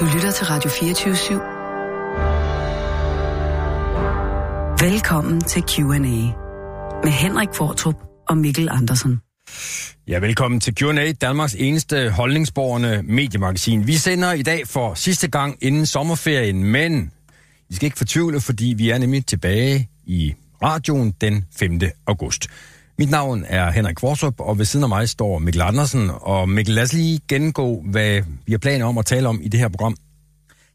Du lytter til Radio 24 /7. Velkommen til Q&A med Henrik Fortrup og Mikkel Andersen. Ja, velkommen til Q&A, Danmarks eneste holdningsborgerne mediemagasin. Vi sender i dag for sidste gang inden sommerferien, men I skal ikke fortvivle, fordi vi er nemlig tilbage i radioen den 5. august. Mit navn er Henrik Kvorsup, og ved siden af mig står Mikkel Andersen. Og Mikkel, lad os lige gennemgå, hvad vi har planer om at tale om i det her program.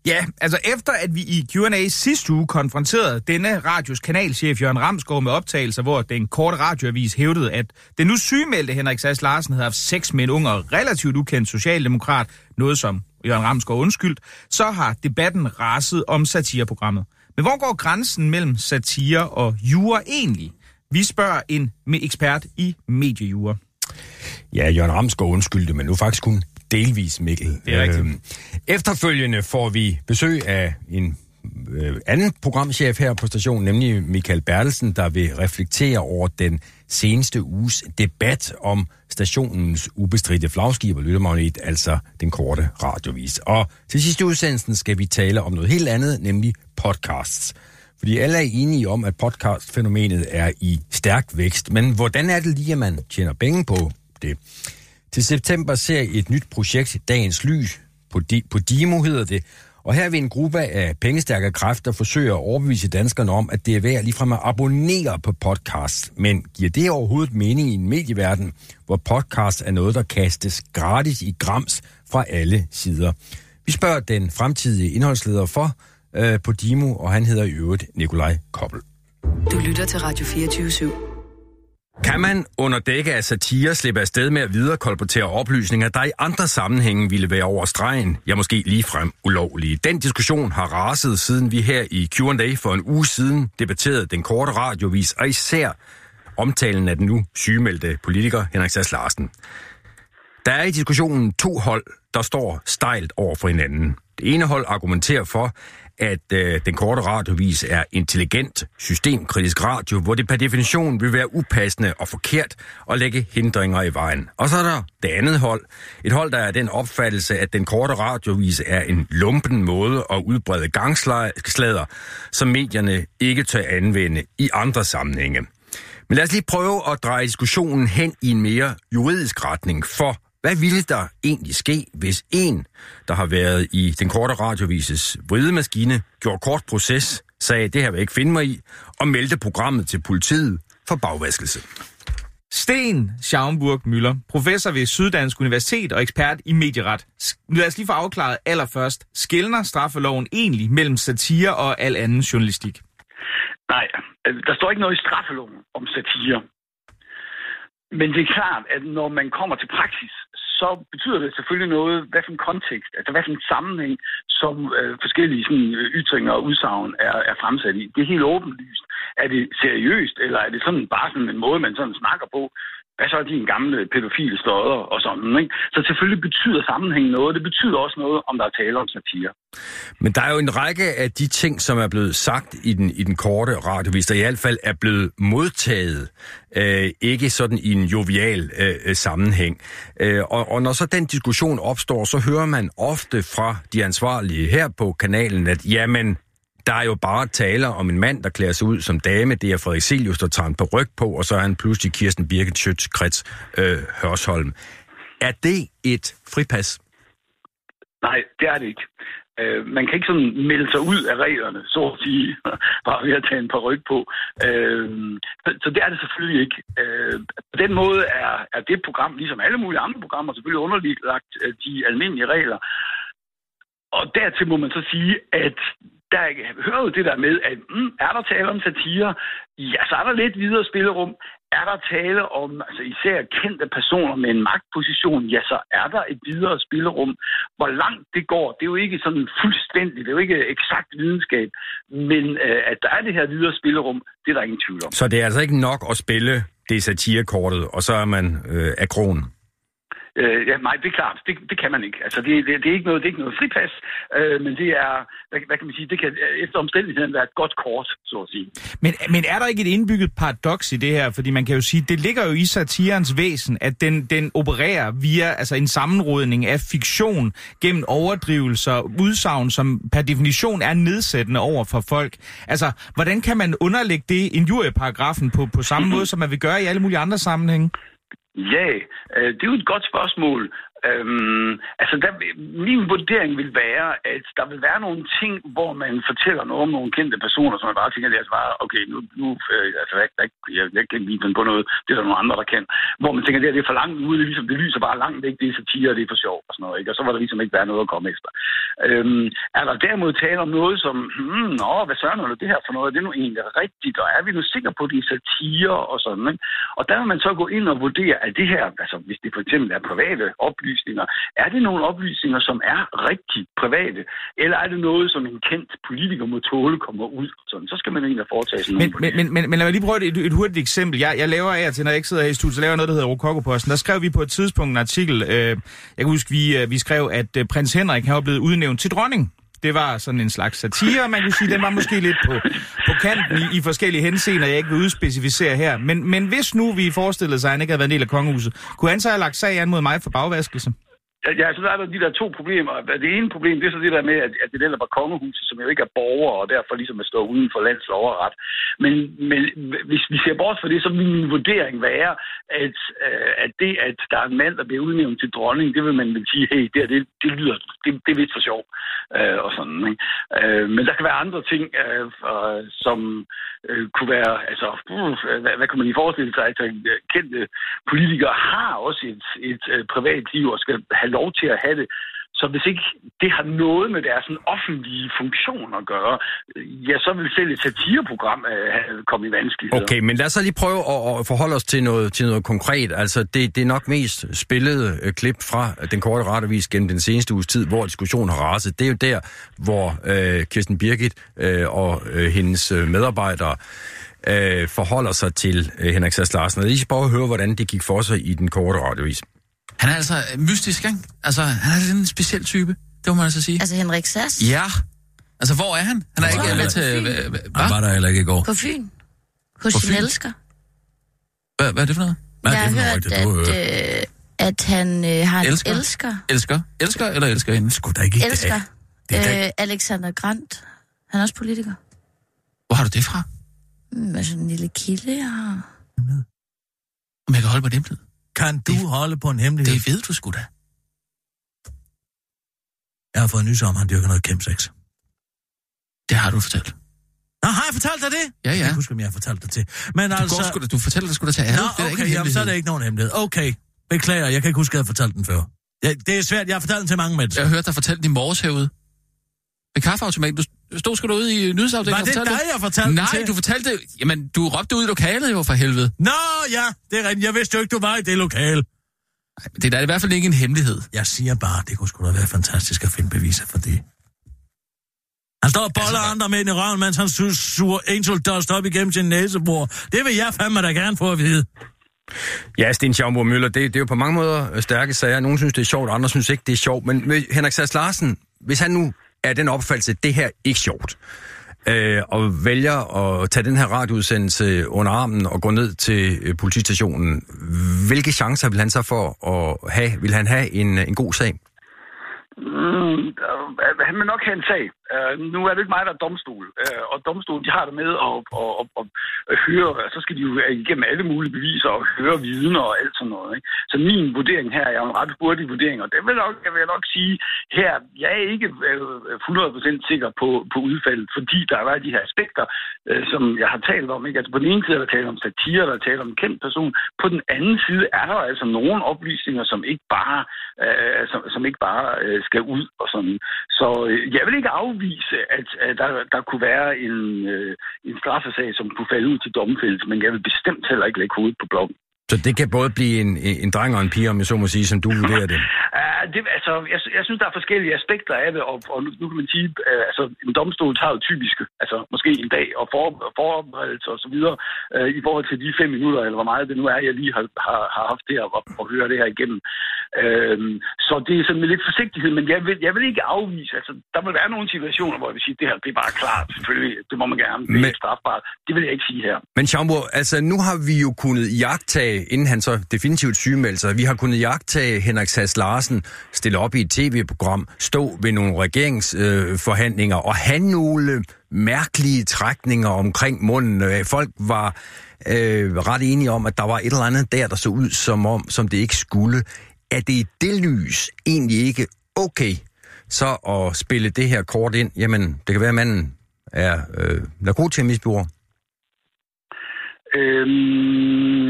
Ja, altså efter at vi i Q&A sidste uge konfronterede denne radios kanalchef Jørgen Ramsgaard med optagelser, hvor den korte radioavis hævdede, at den nu sygemeldte Henrik Sass Larsen havde haft sex med en ung og relativt ukendt socialdemokrat, noget som Jørgen Ramsgaard undskyldt, så har debatten raset om satireprogrammet. Men hvor går grænsen mellem satire og jura egentlig? Vi spørger en med ekspert i mediejura. Ja, Jørgen Ramsgaard undskyldte, men nu faktisk kun delvis, Mikkel. Det er rigtigt. Øhm, efterfølgende får vi besøg af en øh, anden programchef her på stationen, nemlig Michael Bertelsen, der vil reflektere over den seneste uges debat om stationens ubestridte flagskib og lyttermagnet, altså den korte radiovis. Og til sidste udsendelsen skal vi tale om noget helt andet, nemlig podcasts. Fordi alle er enige om, at podcast-fænomenet er i stærk vækst. Men hvordan er det lige, at man tjener penge på det? Til september ser I et nyt projekt, Dagens Lys, på, Di- på Dimo hedder det, og her vil en gruppe af pengestærke kræfter forsøge at overbevise danskerne om, at det er værd ligefrem at abonnere på podcasts. Men giver det overhovedet mening i en medieverden, hvor podcast er noget, der kastes gratis i grams fra alle sider? Vi spørger den fremtidige indholdsleder for øh, på Dimo, og han hedder i øvrigt Nikolaj Koppel. Du lytter til Radio 24 Kan man under dække af satire slippe afsted med at viderekolportere oplysninger, der i andre sammenhænge ville være over stregen, ja måske ligefrem ulovlige? Den diskussion har raset, siden vi her i Q&A for en uge siden debatterede den korte radiovis, og især omtalen af den nu sygemeldte politiker Henrik Sass Larsen. Der er i diskussionen to hold, der står stejlt over for hinanden. Det ene hold argumenterer for, at øh, den korte radiovis er intelligent, systemkritisk radio, hvor det per definition vil være upassende og forkert at lægge hindringer i vejen. Og så er der det andet hold. Et hold, der er den opfattelse, at den korte radiovis er en lumpen måde at udbrede gangslader, som medierne ikke tør anvende i andre sammenhænge. Men lad os lige prøve at dreje diskussionen hen i en mere juridisk retning, for hvad ville der egentlig ske, hvis en, der har været i den korte radiovises vridemaskine, gjorde kort proces, sagde, det her vil jeg ikke finde mig i, og meldte programmet til politiet for bagvaskelse? Sten Schaumburg Møller, professor ved Syddansk Universitet og ekspert i medieret. Lad os lige få afklaret allerførst. Skældner straffeloven egentlig mellem satire og al anden journalistik? Nej, øh, der står ikke noget i straffeloven om satire. Men det er klart, at når man kommer til praksis, så betyder det selvfølgelig noget, hvad for en kontekst, altså hvad for en sammenhæng, som øh, forskellige sådan, øh, ytringer og udsagn er, er fremsat i. Det er helt åbenlyst. Er det seriøst, eller er det sådan bare sådan en måde, man sådan snakker på? Hvad så er din gamle pædofile støder og sådan, ikke? Så selvfølgelig betyder sammenhængen noget. Det betyder også noget, om der er tale om satire. Men der er jo en række af de ting, som er blevet sagt i den, i den korte radiovis, der i hvert fald er blevet modtaget, øh, ikke sådan i en jovial øh, sammenhæng. Øh, og, og når så den diskussion opstår, så hører man ofte fra de ansvarlige her på kanalen, at jamen, der er jo bare taler om en mand, der klæder sig ud som dame. Det er Frederik Selius, der tager en ryg på, og så er han pludselig Kirsten Birgit Schøtz-Krets øh, Hørsholm. Er det et fripas? Nej, det er det ikke. Øh, man kan ikke sådan melde sig ud af reglerne, så at sige, bare ved at tage en par ryg på. Øh, så, så det er det selvfølgelig ikke. Øh, på den måde er, er det program, ligesom alle mulige andre programmer, selvfølgelig underlagt øh, de almindelige regler. Og dertil må man så sige, at der hører jo det der med, at mm, er der tale om satire, ja, så er der lidt videre spillerum. Er der tale om altså især kendte personer med en magtposition, ja, så er der et videre spillerum. Hvor langt det går, det er jo ikke sådan fuldstændigt, det er jo ikke eksakt videnskab, men øh, at der er det her videre spillerum, det er der ingen tvivl om. Så det er altså ikke nok at spille det satirekortet, og så er man øh, af kronen? Øh, ja, nej, det er klart. Det, det kan man ikke. Altså, det, det, det, er ikke noget, det er ikke noget fripas, øh, men det er, hvad, hvad kan man sige, det kan efter omstændigheden være et godt kort, så at sige. Men, men er der ikke et indbygget paradoks i det her? Fordi man kan jo sige, det ligger jo i satirens væsen, at den, den opererer via altså en sammenrodning af fiktion gennem overdrivelser, udsagn, som per definition er nedsættende over for folk. Altså, hvordan kan man underlægge det injurieparagrafen på, på samme måde, som man vil gøre i alle mulige andre sammenhænge? Ja, øh, det er jo et godt spørgsmål. Øhm, altså, der, min vurdering vil være, at der vil være nogle ting, hvor man fortæller noget om nogle kendte personer, som man bare tænker, at det er altså bare, okay, nu, nu øh, altså, jeg, jeg, jeg, jeg kan ikke finde på noget, det er der nogle andre, der kan. Hvor man tænker, at det, her, det er for langt ude, det, ligesom, det lyser bare langt væk, det er satire, det er for sjov og sådan noget, ikke? Og så var der ligesom ikke være noget at komme efter. Øhm, er der derimod tale om noget som, hmm, nå, hvad søren er det her for noget? Det er nu egentlig rigtigt, og er vi nu sikre på, at det er satire og sådan, ikke? Og der vil man så gå ind og vurdere, at det her, altså hvis det for eksempel er private oplysninger, er det nogle oplysninger, som er rigtig private, eller er det noget, som en kendt politiker må tåle kommer ud? Sådan, så skal man egentlig foretage sig men, men, men, men, men lad mig lige prøve et, et hurtigt eksempel. Jeg, jeg laver af til, når jeg ikke sidder her i studiet, så laver jeg noget, der hedder Rokokoposten. Der skrev vi på et tidspunkt en artikel, øh, jeg kan huske, vi, øh, vi skrev, at øh, prins Henrik har blevet udnævnt til dronning. Det var sådan en slags satire, man kunne sige. Den var måske lidt på, på kanten i, i forskellige henseender, jeg ikke vil udspecificere her. Men, men hvis nu vi forestillede sig, at han ikke havde været en del af kongehuset, kunne han så have lagt sag an mod mig for bagvaskelse? Ja, så der er der de der to problemer. Det ene problem, det er så det der med, at, at det der var kongehuset, som jo ikke er borgere, og derfor ligesom at stå uden for lands ret. Men, men hvis vi ser bort fra det, så vil min vurdering være, at, øh, at det, at der er en mand, der bliver udnævnt til dronning, det vil man vil sige, hey, det, det, det lyder, det, det er lidt for sjov. Øh, og sådan, ikke? Øh, men der kan være andre ting, øh, øh, som øh, kunne være, altså, uh, hvad, hvad kan man lige forestille sig? Altså, øh, kendte politikere har også et, et, et privat liv og skal have lov til at have det. Så hvis ikke det har noget med deres sådan, offentlige funktion at gøre, ja, så vil selv et satireprogram øh, komme i vanskeligheder. Okay, men lad os så lige prøve at, at forholde os til noget, til noget konkret. Altså, det, det er nok mest spillede øh, klip fra den korte retavis gennem den seneste uges tid, hvor diskussionen har raset. Det er jo der, hvor øh, Kirsten Birgit øh, og øh, hendes øh, medarbejdere øh, forholder sig til øh, Henrik Sass Larsen. Og lige prøve at høre, hvordan det gik for sig i den korte radiovis. Han er altså mystisk, ikke? Altså, han er en speciel type, det må man altså sige. Altså Henrik Sass? Ja. Altså, hvor er han? Han er ikke med til... Han var der heller ikke i går. På Fyn. Hos På sin Fyn? elsker. Hvad, hvad er det for noget? Hvad Jeg det har hørt, at, øh, at han øh, har Elsker? en elsker. Elsker? Elsker eller elsker hende? Sgu da ikke. Elsker. Det er Øh, Alexander Grant. Han er også politiker. Hvor har du det fra? Mm, altså en lille kilde, jeg har. Om jeg kan holde på det hemmelighed? Kan du holde på en hemmelighed? Det ved du sgu da. Jeg har fået nys om, at han dyrker noget kæmsex. Det har du fortalt. Nå, har jeg fortalt dig det? Ja, ja. Jeg husker, om jeg har fortalt det til. Men Du, altså... går sgu da, du fortæller det sgu da til alle. Nå, det er ikke okay, en jamen, så er det ikke nogen hemmelighed. Okay, beklager, jeg kan ikke huske, at jeg har fortalt den før. Ja, det er svært, jeg har fortalt den til mange mennesker. Jeg har hørt dig fortælle den i morges herude. Ved kaffeautomaten. Du stod sgu ude i nyhedsafdelingen Var det dig, jeg fortalte Nej, til? du fortalte det. Jamen, du råbte ud i lokalet jo for helvede. Nå, ja, det er rigtigt. Jeg vidste jo ikke, du var i det lokale. Det er da i hvert fald ikke en hemmelighed. Jeg siger bare, det kunne sgu da være fantastisk at finde beviser for det. Han står og boller Altså, andre med i røven, mens han su- suger angel dust op igennem sin næsebor. Det vil jeg fandme da gerne få at vide. Ja, Sten Schaumburg Møller, det, det er jo på mange måder stærke sager. Nogle synes, det er sjovt, andre synes ikke, det er sjovt. Men Henrik Sass Larsen, hvis han nu er den opfattelse, at det her ikke sjovt, øh, og vælger at tage den her radioudsendelse under armen og gå ned til øh, politistationen, hvilke chancer vil han så for at have? Vil han have en, en god sag? Mm, øh, han vil nok have en sag. Uh, nu er det ikke mig, der er domstol. Uh, og domstolen, de har det med at, at, at, at, at høre, så skal de jo igennem alle mulige beviser og høre vidner og alt sådan noget. Ikke? Så min vurdering her er en ret hurtig vurdering, og det vil nok, jeg vil nok sige her, jeg er ikke øh, 100% sikker på, på udfaldet, fordi der er de her aspekter, øh, som jeg har talt om. Ikke? Altså på den ene side er der tale om satire, der er tale om en kendt person. På den anden side er der altså nogle oplysninger, som ikke bare, øh, som, som ikke bare øh, skal ud og sådan. Så øh, jeg vil ikke afvise, at, at der, der kunne være en, øh, en straffesag, som kunne falde ud til domfældelse, men jeg vil bestemt heller ikke lægge hovedet på blokken. Så det kan både blive en, en dreng og en pige, om jeg så må sige, som du vurderer det. Ja, det, altså, jeg, jeg synes, der er forskellige aspekter af det, og, og nu, kan man sige, øh, altså, en domstol tager jo typisk, altså måske en dag, og for, forberedelse og så videre, øh, i forhold til de fem minutter, eller hvor meget det nu er, jeg lige har, har, har haft det at, at høre det her igennem. Øh, så det er sådan med lidt forsigtighed, men jeg vil, jeg vil ikke afvise, altså, der vil være nogle situationer, hvor jeg vil sige, det her, det er bare klart, selvfølgelig, det må man gerne, det er Men- strafbart. Det vil jeg ikke sige her. Men Chambo, altså nu har vi jo kunnet jagtage, Øh, inden han så definitivt sygemeldte sig, vi har kunnet jagtage Henrik Sass Larsen stille op i et tv-program, stå ved nogle regeringsforhandlinger øh, og have nogle mærkelige trækninger omkring munden. Øh, folk var øh, ret enige om, at der var et eller andet der, der så ud som om, som det ikke skulle. Er det i det lys egentlig ikke okay så at spille det her kort ind? Jamen, det kan være, at manden er øh, narkotikamisbruger. Øhm,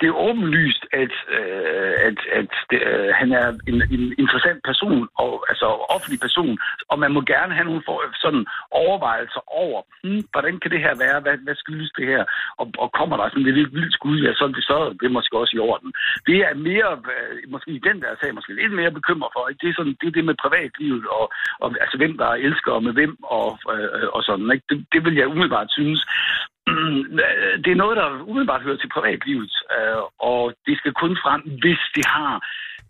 det er åbenlyst, at, øh, at, at det, øh, han er en, en interessant person, og, altså offentlig person, og man må gerne have nogle for, sådan overvejelser over, hmm, hvordan kan det her være, hvad, hvad skyldes det her, og, og kommer der sådan et lidt vildt skud, ja, så det, så er måske også i orden. Det er mere, øh, måske i den der sag, måske lidt mere bekymret for, ikke? det er, sådan, det, er det med privatlivet, og, og altså hvem der elsker og med hvem, og, øh, og sådan, ikke? Det, det vil jeg umiddelbart synes, Øh, det er noget, der umiddelbart hører til privatlivet, øh, og det skal kun frem, hvis det har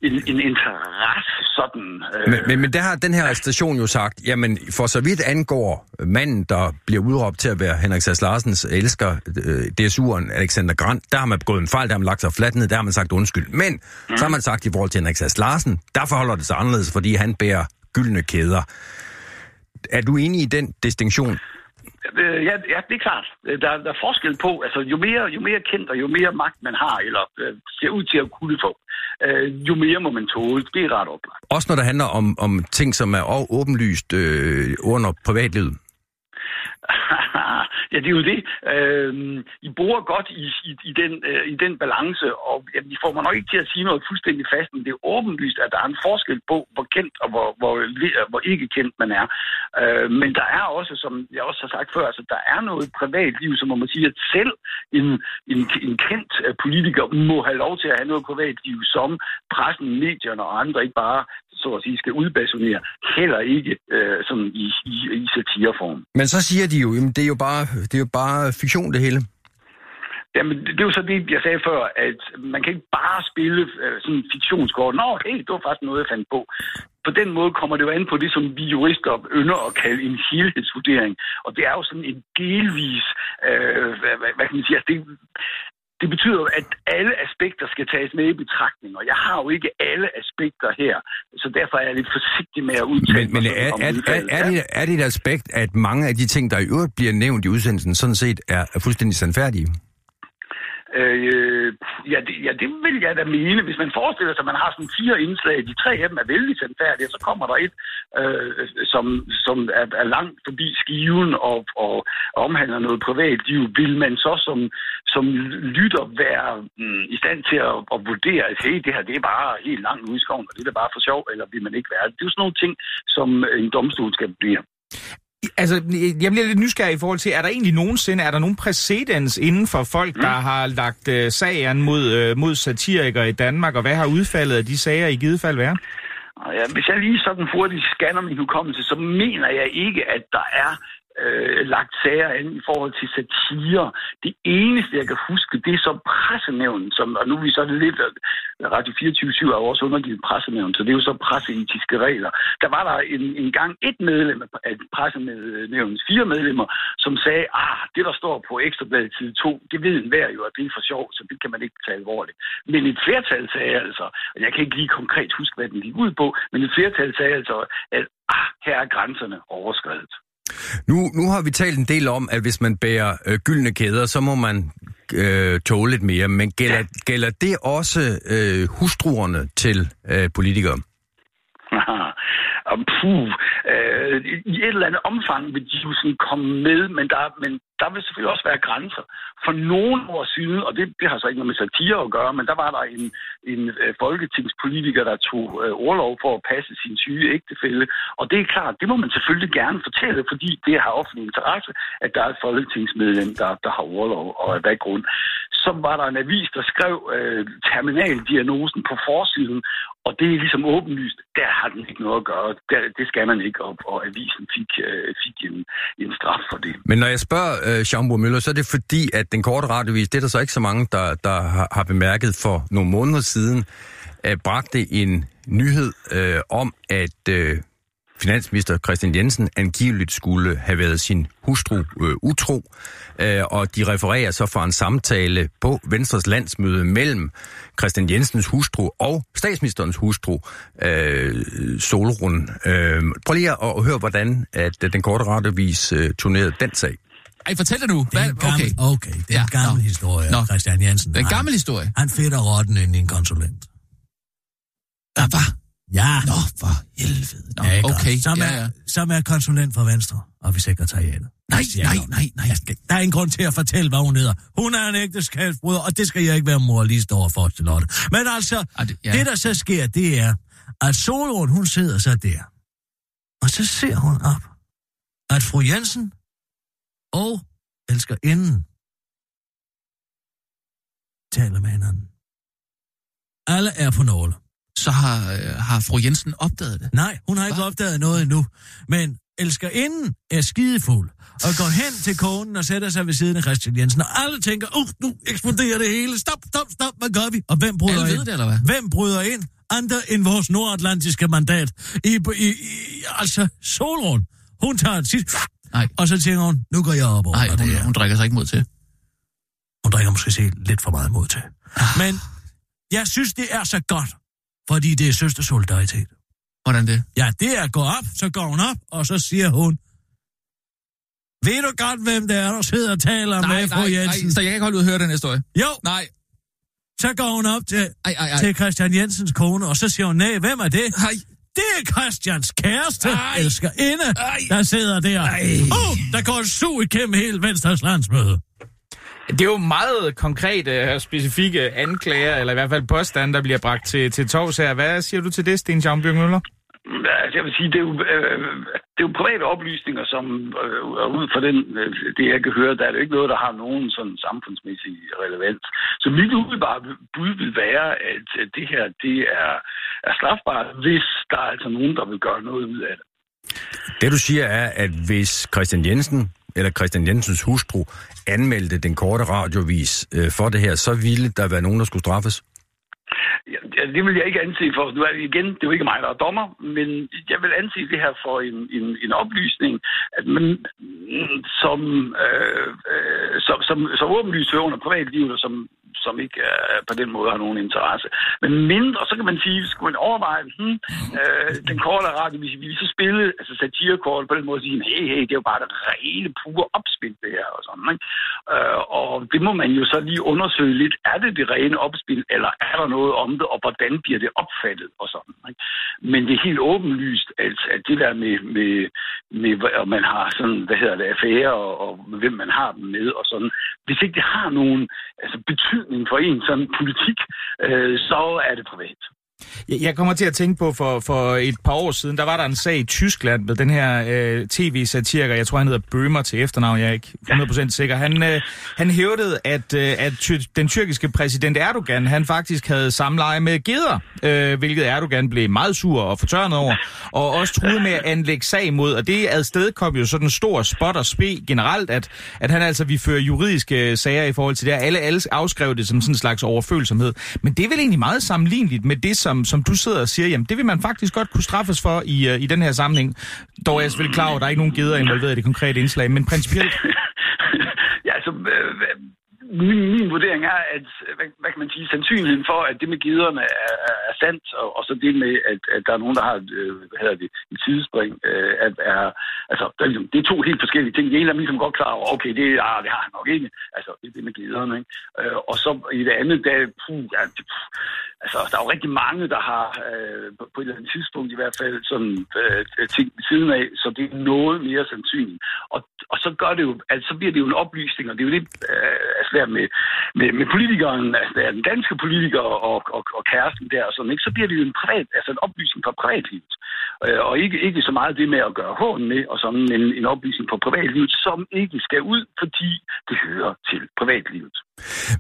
en, en interesse sådan. Øh. Men, men, men der har den her station jo sagt, jamen for så vidt angår manden, der bliver udråbt til at være Henrik Sass Larsens elsker, DSU'eren Alexander Grant, der har man begået en fejl, der har man lagt sig fladt ned, der har man sagt undskyld. Men mm. så har man sagt i forhold til Henrik Sass Larsen, der forholder det sig anderledes, fordi han bærer gyldne kæder. Er du enig i den distinktion? Øh, ja, ja, det er klart. Øh, der, der er forskel på, altså jo mere, jo mere kendt og jo mere magt man har, eller øh, ser ud til at kunne få, øh, jo mere må man tåle. Det er ret oplagt. Også når det handler om, om ting, som er åbenlyst øh, under privatlivet. ja, det er jo det. Øh, I bor godt i, i, i, den, øh, i den balance, og jamen, vi får mig nok ikke til at sige noget fuldstændig fast, men det er åbenlyst, at der er en forskel på, hvor kendt og hvor, hvor, hvor ikke kendt man er. Øh, men der er også, som jeg også har sagt før, altså, der er noget privatliv, som man må sige, at selv en, en, en kendt øh, politiker må have lov til at have noget privatliv, som pressen, medierne og andre ikke bare så at sige, skal udbasonere, heller ikke øh, sådan i, i, i satireform. Men så siger de jo, jamen det er jo bare, det er jo bare fiktion det hele. Jamen, det, er jo så det, jeg sagde før, at man kan ikke bare spille øh, sådan en fiktionskort. Nå, hey, det var faktisk noget, jeg fandt på. På den måde kommer det jo an på det, som vi jurister ynder at kalde en helhedsvurdering. Og det er jo sådan en delvis, øh, hvad, hvad, hvad kan man sige, altså det, det betyder jo, at alle aspekter skal tages med i betragtning, og jeg har jo ikke alle aspekter her, så derfor er jeg lidt forsigtig med at udtale Men, men er, om er, er, er, det, er det et aspekt, at mange af de ting, der i øvrigt bliver nævnt i udsendelsen, sådan set er, er fuldstændig sandfærdige? Øh, ja, det, ja, det vil jeg da mene. Hvis man forestiller sig, at man har sådan fire indslag, de tre af dem er vældig sandfærdige, så kommer der et, øh, som, som er, er langt forbi skiven og, og omhandler noget privatliv. Vil man så som, som lytter være mm, i stand til at, at vurdere, at hey, det her det er bare helt langt ude i skoven, og det er da bare for sjov, eller vil man ikke være det? Det er jo sådan nogle ting, som en domstol skal blive. Altså, jeg bliver lidt nysgerrig i forhold til, er der egentlig nogensinde, er der nogen præcedens inden for folk, der har lagt øh, sagen mod, øh, mod satirikere i Danmark, og hvad har udfaldet af de sager i givet fald været? Ja, hvis jeg lige sådan hurtigt scanner min hukommelse, så mener jeg ikke, at der er øh, lagt sager an i forhold til satire. Det eneste, jeg kan huske, det er så pressenævnen, som, og nu er vi så lidt, Radio 24 er jo også undergivet pressenævnen, så det er jo så presseetiske regler. Der var der en, en gang et medlem af pressenævnens fire medlemmer, som sagde, ah, det der står på Ekstrabladet side 2, det ved enhver jo, at det er for sjov, så det kan man ikke tage alvorligt. Men et flertal sagde altså, og jeg kan ikke lige konkret huske, hvad den gik ud på, men et flertal sagde altså, at ah, her er grænserne overskrevet. Nu, nu har vi talt en del om, at hvis man bærer øh, gyldne kæder, så må man øh, tåle lidt mere. Men gælder, ja. gælder det også øh, hustruerne til øh, politikere? Og puh, øh, i et eller andet omfang vil de jo sådan komme med, men der, men der vil selvfølgelig også være grænser. For nogle år siden, og det, det har så ikke noget med satire at gøre, men der var der en, en øh, folketingspolitiker, der tog øh, overlov for at passe sin syge ægtefælde. Og det er klart, det må man selvfølgelig gerne fortælle, fordi det har offentlig interesse, at der er et folketingsmedlem, der, der har overlov, og af hvad grund så var der en avis, der skrev øh, terminaldiagnosen på forsiden, og det er ligesom åbenlyst, der har den ikke noget at gøre. Der, det skal man ikke, og, og avisen fik, øh, fik en, en straf for det. Men når jeg spørger øh, Jean Møller, så er det fordi, at den korte radiovis, det er der så ikke så mange, der, der har, har bemærket for nogle måneder siden, øh, bragte en nyhed øh, om, at øh, finansminister Christian Jensen angiveligt skulle have været sin hustru øh, utro, øh, og de refererer så fra en samtale på Venstres landsmøde mellem Christian Jensens hustru og statsministerens hustru, øh, Solrun. Øh, prøv lige at, at høre, hvordan at den korte radiovis øh, turnerede den sag. Ej, fortæl det nu. Det er Hvad? en gammel, Okay. okay, det er Ja, en gammel nå. historie, Nå. Christian Jensen. Det er en Han- gammel historie. Han fedter rotten ind i en konsulent. Ja, hvad? Ja. Nå, for helvede. Nå, Ja, okay. Som, ja, er, ja. som er konsulent for Venstre og vi sekretariatet. Nej, nej, nej, nej. Der er ingen grund til at fortælle, hvad hun hedder. Hun er en ægteskabsbruder, og det skal jeg ikke være mor lige står for til Lotte. Men altså, det- ja. det der så sker, det er, at Solrund, hun sidder så der. Og så ser hun op, at fru Jensen og elsker inden taler med hinanden. Alle er på nåle. Så har, øh, har fru Jensen opdaget det. Nej, hun har ikke Hva? opdaget noget endnu. Men elskerinden er skidefuld og går hen til konen og sætter sig ved siden af Christian Jensen. Og alle tænker, uh, nu eksploderer det hele. Stop, stop, stop, hvad gør vi? Og hvem bryder Alle ved ind? det, eller hvad? Hvem bryder ind? Andre end vores nordatlantiske mandat. I, i, i, altså, Solrund. Hun tager et sidst, Nej. og så tænker hun, nu går jeg op over Nej, det hun, her. hun drikker sig ikke mod til. Hun drikker måske se lidt for meget mod til. Ah. Men jeg synes, det er så godt, fordi det er søstersolidaritet. Hvordan det? Ja, det er at gå op, så går hun op, og så siger hun, ved du godt, hvem det er, der sidder og taler Nej, med fru nej, Jensen? nej, så jeg kan ikke holde ud at høre den historie. Jo, Nej, så går hun op til, ej, ej, ej. til Christian Jensens kone, og så siger hun, nej, hvem er det? Hej. Det er Christians kæreste, Ej. elsker inde, Ej. der sidder der. Åh, oh, der går et sug igennem hele Venstres landsmøde. Det er jo meget konkrete og specifikke anklager, eller i hvert fald påstande, der bliver bragt til, til tovs her. Hvad siger du til det, Sten Schaumburg Møller? Altså, jeg vil sige, det er jo, øh, det er jo private oplysninger, som øh, ud fra den, øh, det, jeg kan høre, der er det jo ikke noget, der har nogen sådan samfundsmæssig relevans. Så mit umiddelbare bud vil være, at øh, det her, det er, er strafbart, hvis der er altså nogen, der vil gøre noget ud af det. Det du siger er, at hvis Christian Jensen eller Christian Jensens hustru anmeldte den korte radiovis øh, for det her, så ville der være nogen, der skulle straffes? Ja, det vil jeg ikke anse for. Nu er det igen, det er jo ikke mig, der er dommer, men jeg vil anse det her for en, en, en oplysning, at man mm, som, øh, øh, som, som, som åbenlyst hører under privatlivet, og som, som ikke øh, på den måde har nogen interesse. Men mindre, så kan man sige, skulle man overveje, hmm, øh, den korte radio, hvis vi så spillede altså satirekort på den måde, og sige, hey, hey, det er jo bare det rene, pure opspil, det her, og sådan, ikke? Øh, og det må man jo så lige undersøge lidt. Er det det rene opspil, eller er der noget om det, og hvordan bliver det opfattet, og sådan, ikke? Men det er helt åbenlyst, at, at det der med, med, med, at man har sådan, hvad hedder det, affære, og, og hvem man har dem med, og sådan, hvis ikke det har nogen altså, betydning for en sådan politik, øh, så er det privat. Jeg- kommer til at tænke på, for, for et par år siden, der var der en sag i Tyskland med den her øh, tv-satiriker, jeg tror han hedder Bøhmer til efternavn, jeg er ikke 100% sikker. Han, øh, han hævdede, at, øh, at ty- den tyrkiske præsident Erdogan, han faktisk havde samleje med geder, øh, hvilket Erdogan blev meget sur og fortørnet over, og også truede med at anlægge sag mod, og det afsted kom jo sådan en stor spot og spe generelt, at, at han altså vi fører juridiske sager i forhold til det, alle, alle afskrev det som sådan en slags overfølsomhed. Men det er vel egentlig meget sammenligneligt med det, som, som du sidder og siger, jamen det vil man faktisk godt kunne straffes for i, uh, i den her sammenhæng. Dog er jeg selvfølgelig klar over, at der er ikke nogen geder involveret i det konkrete indslag, men principielt, ja, altså, øh, øh, min, min vurdering er, at hvad, hvad kan man sige, sandsynligheden for, at det med giderne er, er, sandt, og, og så det med, at, at der er nogen, der har et, øh, hvad hedder det, et sidespring, øh, er, er, altså, der er ligesom, det er to helt forskellige ting. Det ene er ligesom godt klar over, okay, det, ah, det har han nok ikke. Altså, det det med giderne, ikke? Øh, og så i det andet, der, puh, ja, det, puh, altså, der er jo rigtig mange, der har øh, på, et eller andet tidspunkt i hvert fald sådan øh, øh, ting ved siden af, så det er noget mere sandsynligt. Og, og så gør det jo, altså, så bliver det jo en oplysning, og det er jo det, øh, altså der med, med, med politikeren, altså der er den danske politiker og, og, og kæresten der og sådan, ikke? så bliver det jo en privat, altså en oplysning for privatlivet. Øh, og ikke, ikke så meget det med at gøre hånden med, og sådan en, en oplysning på privatlivet, som ikke skal ud, fordi det hører til privatlivet.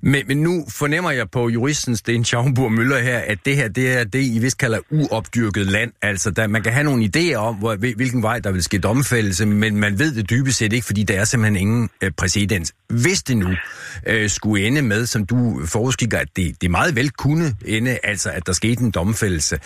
Men, men nu fornemmer jeg på juristen Sten Schaumburg Møller her, at det her det er det, I vist kalder uopdyrket land. Altså, der, man kan have nogle idéer om, hvor, hvilken vej der vil ske domfældelse, men man ved det dybest set ikke, fordi der er simpelthen ingen øh, præcedens. Hvis det nu øh, skulle ende med, som du forudskikker, at det, det meget vel kunne ende, altså at der skete en domfældelse,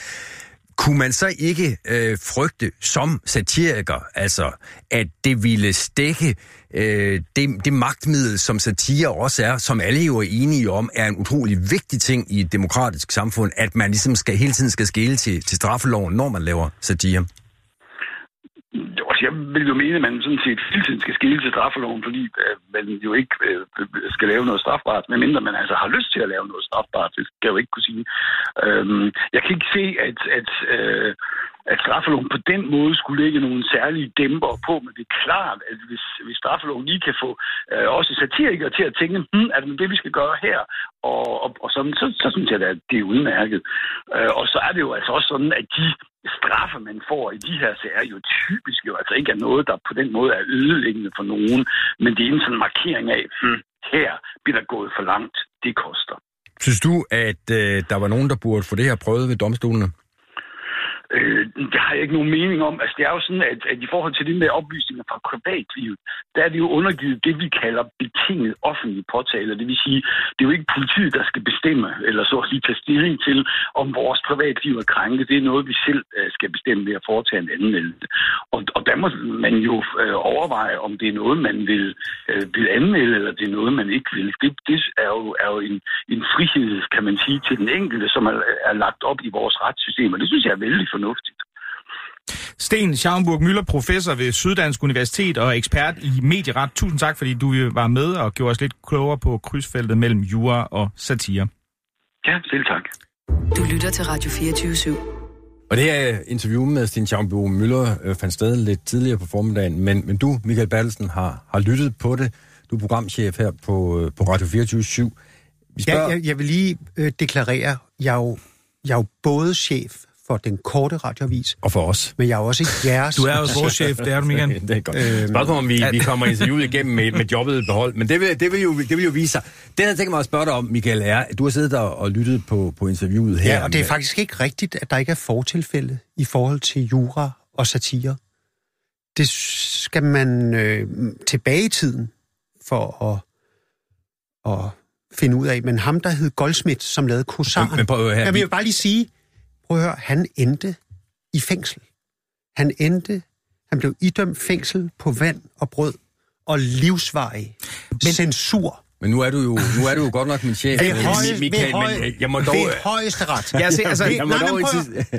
kunne man så ikke øh, frygte som satiriker, altså at det ville stikke øh, det, det magtmiddel, som satire også er, som alle jo er enige om, er en utrolig vigtig ting i et demokratisk samfund, at man ligesom skal, hele tiden skal skille til, til straffeloven, når man laver satire? Altså, jeg vil jo mene, at man sådan set hele tiden skal skille til straffeloven, fordi øh, man jo ikke øh, skal lave noget strafbart, medmindre man altså har lyst til at lave noget strafbart. Det skal jeg jo ikke kunne sige. Øhm, jeg kan ikke se, at, at, øh, at straffeloven på den måde skulle lægge nogle særlige dæmper på, men det er klart, at hvis, hvis straffeloven lige kan få øh, også satirikere til at tænke, hm, er det det, vi skal gøre her? Og, og, og sådan, så, så synes jeg, at det er udmærket. Øh, og så er det jo altså også sådan, at de straffe, man får i de her sager, jo typisk jo altså ikke er noget, der på den måde er ødelæggende for nogen, men det er en sådan markering af, hmm, her bliver der gået for langt, det koster. Synes du, at øh, der var nogen, der burde få det her prøvet ved domstolene? Øh, det har jeg ikke nogen mening om. Altså, det er jo sådan, at, at i forhold til det med oplysninger fra privatlivet, der er vi jo undergivet det, vi kalder betinget offentlige påtaler. Det vil sige, det er jo ikke politiet, der skal bestemme, eller så lige tage stilling til, om vores privatliv er krænket. Det er noget, vi selv øh, skal bestemme ved at foretage en anmeldelse. Og, og der må man jo øh, overveje, om det er noget, man vil, øh, vil anmelde, eller det er noget, man ikke vil. Det, det er jo, er jo en, en frihed, kan man sige, til den enkelte, som er, er lagt op i vores retssystem. Og det synes jeg er vældig fornuftigt. Sten Schaumburg Møller, professor ved Syddansk Universitet og ekspert i medieret. Tusind tak, fordi du var med og gjorde os lidt klogere på krydsfeltet mellem jura og satire. Ja, selv tak. Du lytter til Radio 24 /7. Og det her interview med Sten Schaumburg Møller øh, fandt sted lidt tidligere på formiddagen, men, men du, Michael Bertelsen, har, har lyttet på det. Du er programchef her på, øh, på Radio 24 /7. Vi Ja, spørger, jeg, jeg vil lige øh, deklarere, jeg er, jo, jeg er jo både chef for den korte radioavis, og for os. men jeg er også jeres... Du er jo vores chef, det er du, Michael. det er godt. Øhm, om vi, vi kommer interviewet igennem med, med jobbet i behold, men det vil, det, vil jo, det vil jo vise sig. Det, jeg tænker mig at spørge dig om, Michael, er, at du har siddet der og lyttet på, på interviewet her. Ja, og det er med- faktisk ikke rigtigt, at der ikke er fortilfælde i forhold til jura og satire. Det skal man øh, tilbage i tiden for at, at finde ud af. Men ham, der hed Goldsmith, som lavede Korsaren... Men- men prøv at høre her, Jamen, vi- jeg vil bare lige sige, prøv at høre, han endte i fængsel. Han endte, han blev idømt fængsel på vand og brød og livsvarig men, censur. Men nu er du jo, nu er du jo godt nok min chef. Ved, men- høje, Michael, ved, høje, men jeg må dog... ved højesteret. Ja, se, altså, jeg må dog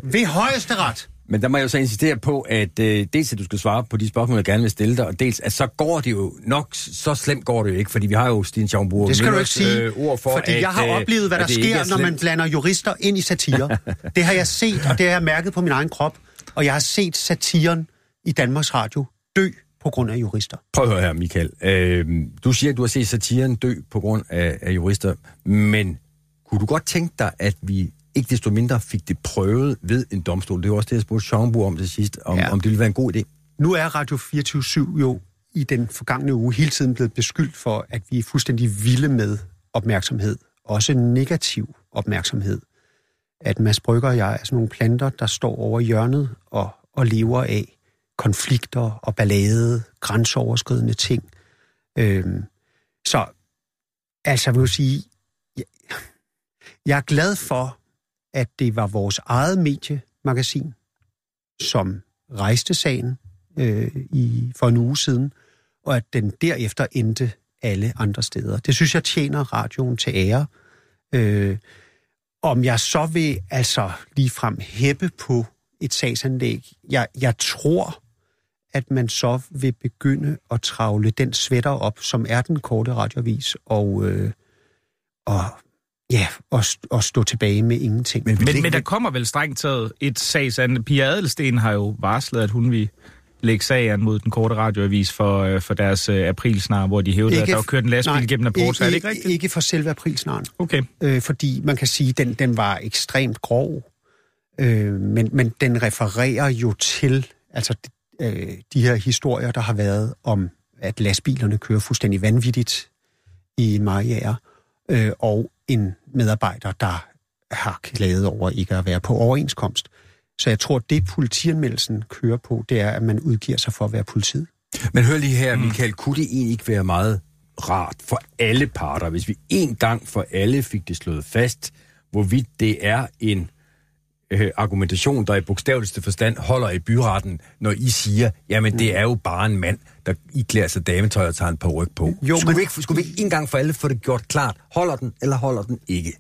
ved højesteret. Men der må jeg jo så insistere på, at øh, dels at du skal svare på de spørgsmål, jeg gerne vil stille dig, og dels at så går det jo nok, så slemt går det jo ikke, fordi vi har jo Stine Schaumburg Det skal du ikke sige, øh, ord for, fordi at, jeg har øh, oplevet, hvad der sker, er når man blander jurister ind i satire. det har jeg set, og det har jeg mærket på min egen krop. Og jeg har set satiren i Danmarks Radio dø på grund af jurister. Prøv at høre her, Michael. Øh, du siger, at du har set satiren dø på grund af, af jurister, men kunne du godt tænke dig, at vi ikke desto mindre fik det prøvet ved en domstol? Det var også det, jeg spurgte Schaumburg om til sidst, om, ja. Om det ville være en god idé. Nu er Radio 24 jo i den forgangne uge hele tiden blevet beskyldt for, at vi er fuldstændig vilde med opmærksomhed. Også negativ opmærksomhed. At Mads Brygger og jeg er sådan nogle planter, der står over hjørnet og, og lever af konflikter og ballade, grænseoverskridende ting. Øhm, så altså, jeg vil jo sige, jeg, jeg er glad for, at det var vores eget mediemagasin, som rejste sagen øh, i, for en uge siden, og at den derefter endte alle andre steder. Det synes jeg tjener radioen til ære. Øh, om jeg så vil altså ligefrem hæppe på et sagsanlæg, jeg, jeg tror, at man så vil begynde at travle den svætter op, som er den korte radiovis, og, øh, og ja, og, og stå tilbage med ingenting. Men, Men, men der kommer vel strengt taget et sagsande. Pia Adelsten har jo varslet, at hun vil lægge sag an mod den korte radioavis for, øh, for deres øh, aprilsnar, hvor de hævdede, at der var kørt en lastbil nej, gennem Apport. Er det ikke ikke, rigtigt? ikke for selve aprilsnaren. Okay. øh, fordi man kan sige, at den, den var ekstremt grov. Øh, men, men den refererer jo til altså, øh, de her historier, der har været om, at lastbilerne kører fuldstændig vanvittigt i Mariager, øh, og en medarbejder, der har klaget over ikke at være på overenskomst. Så jeg tror, det politianmeldelsen kører på, det er, at man udgiver sig for at være politiet. Men hør lige her, Michael, kunne det egentlig ikke være meget rart for alle parter, hvis vi en gang for alle fik det slået fast, hvorvidt det er en øh, argumentation, der i bogstaveligste forstand holder i byretten, når I siger, jamen det er jo bare en mand, der iklæder sig dametøj og tager en par ryg på. Jo, skulle, men- vi ikke, skulle vi ikke en gang for alle få det gjort klart? Holder den, eller holder den ikke?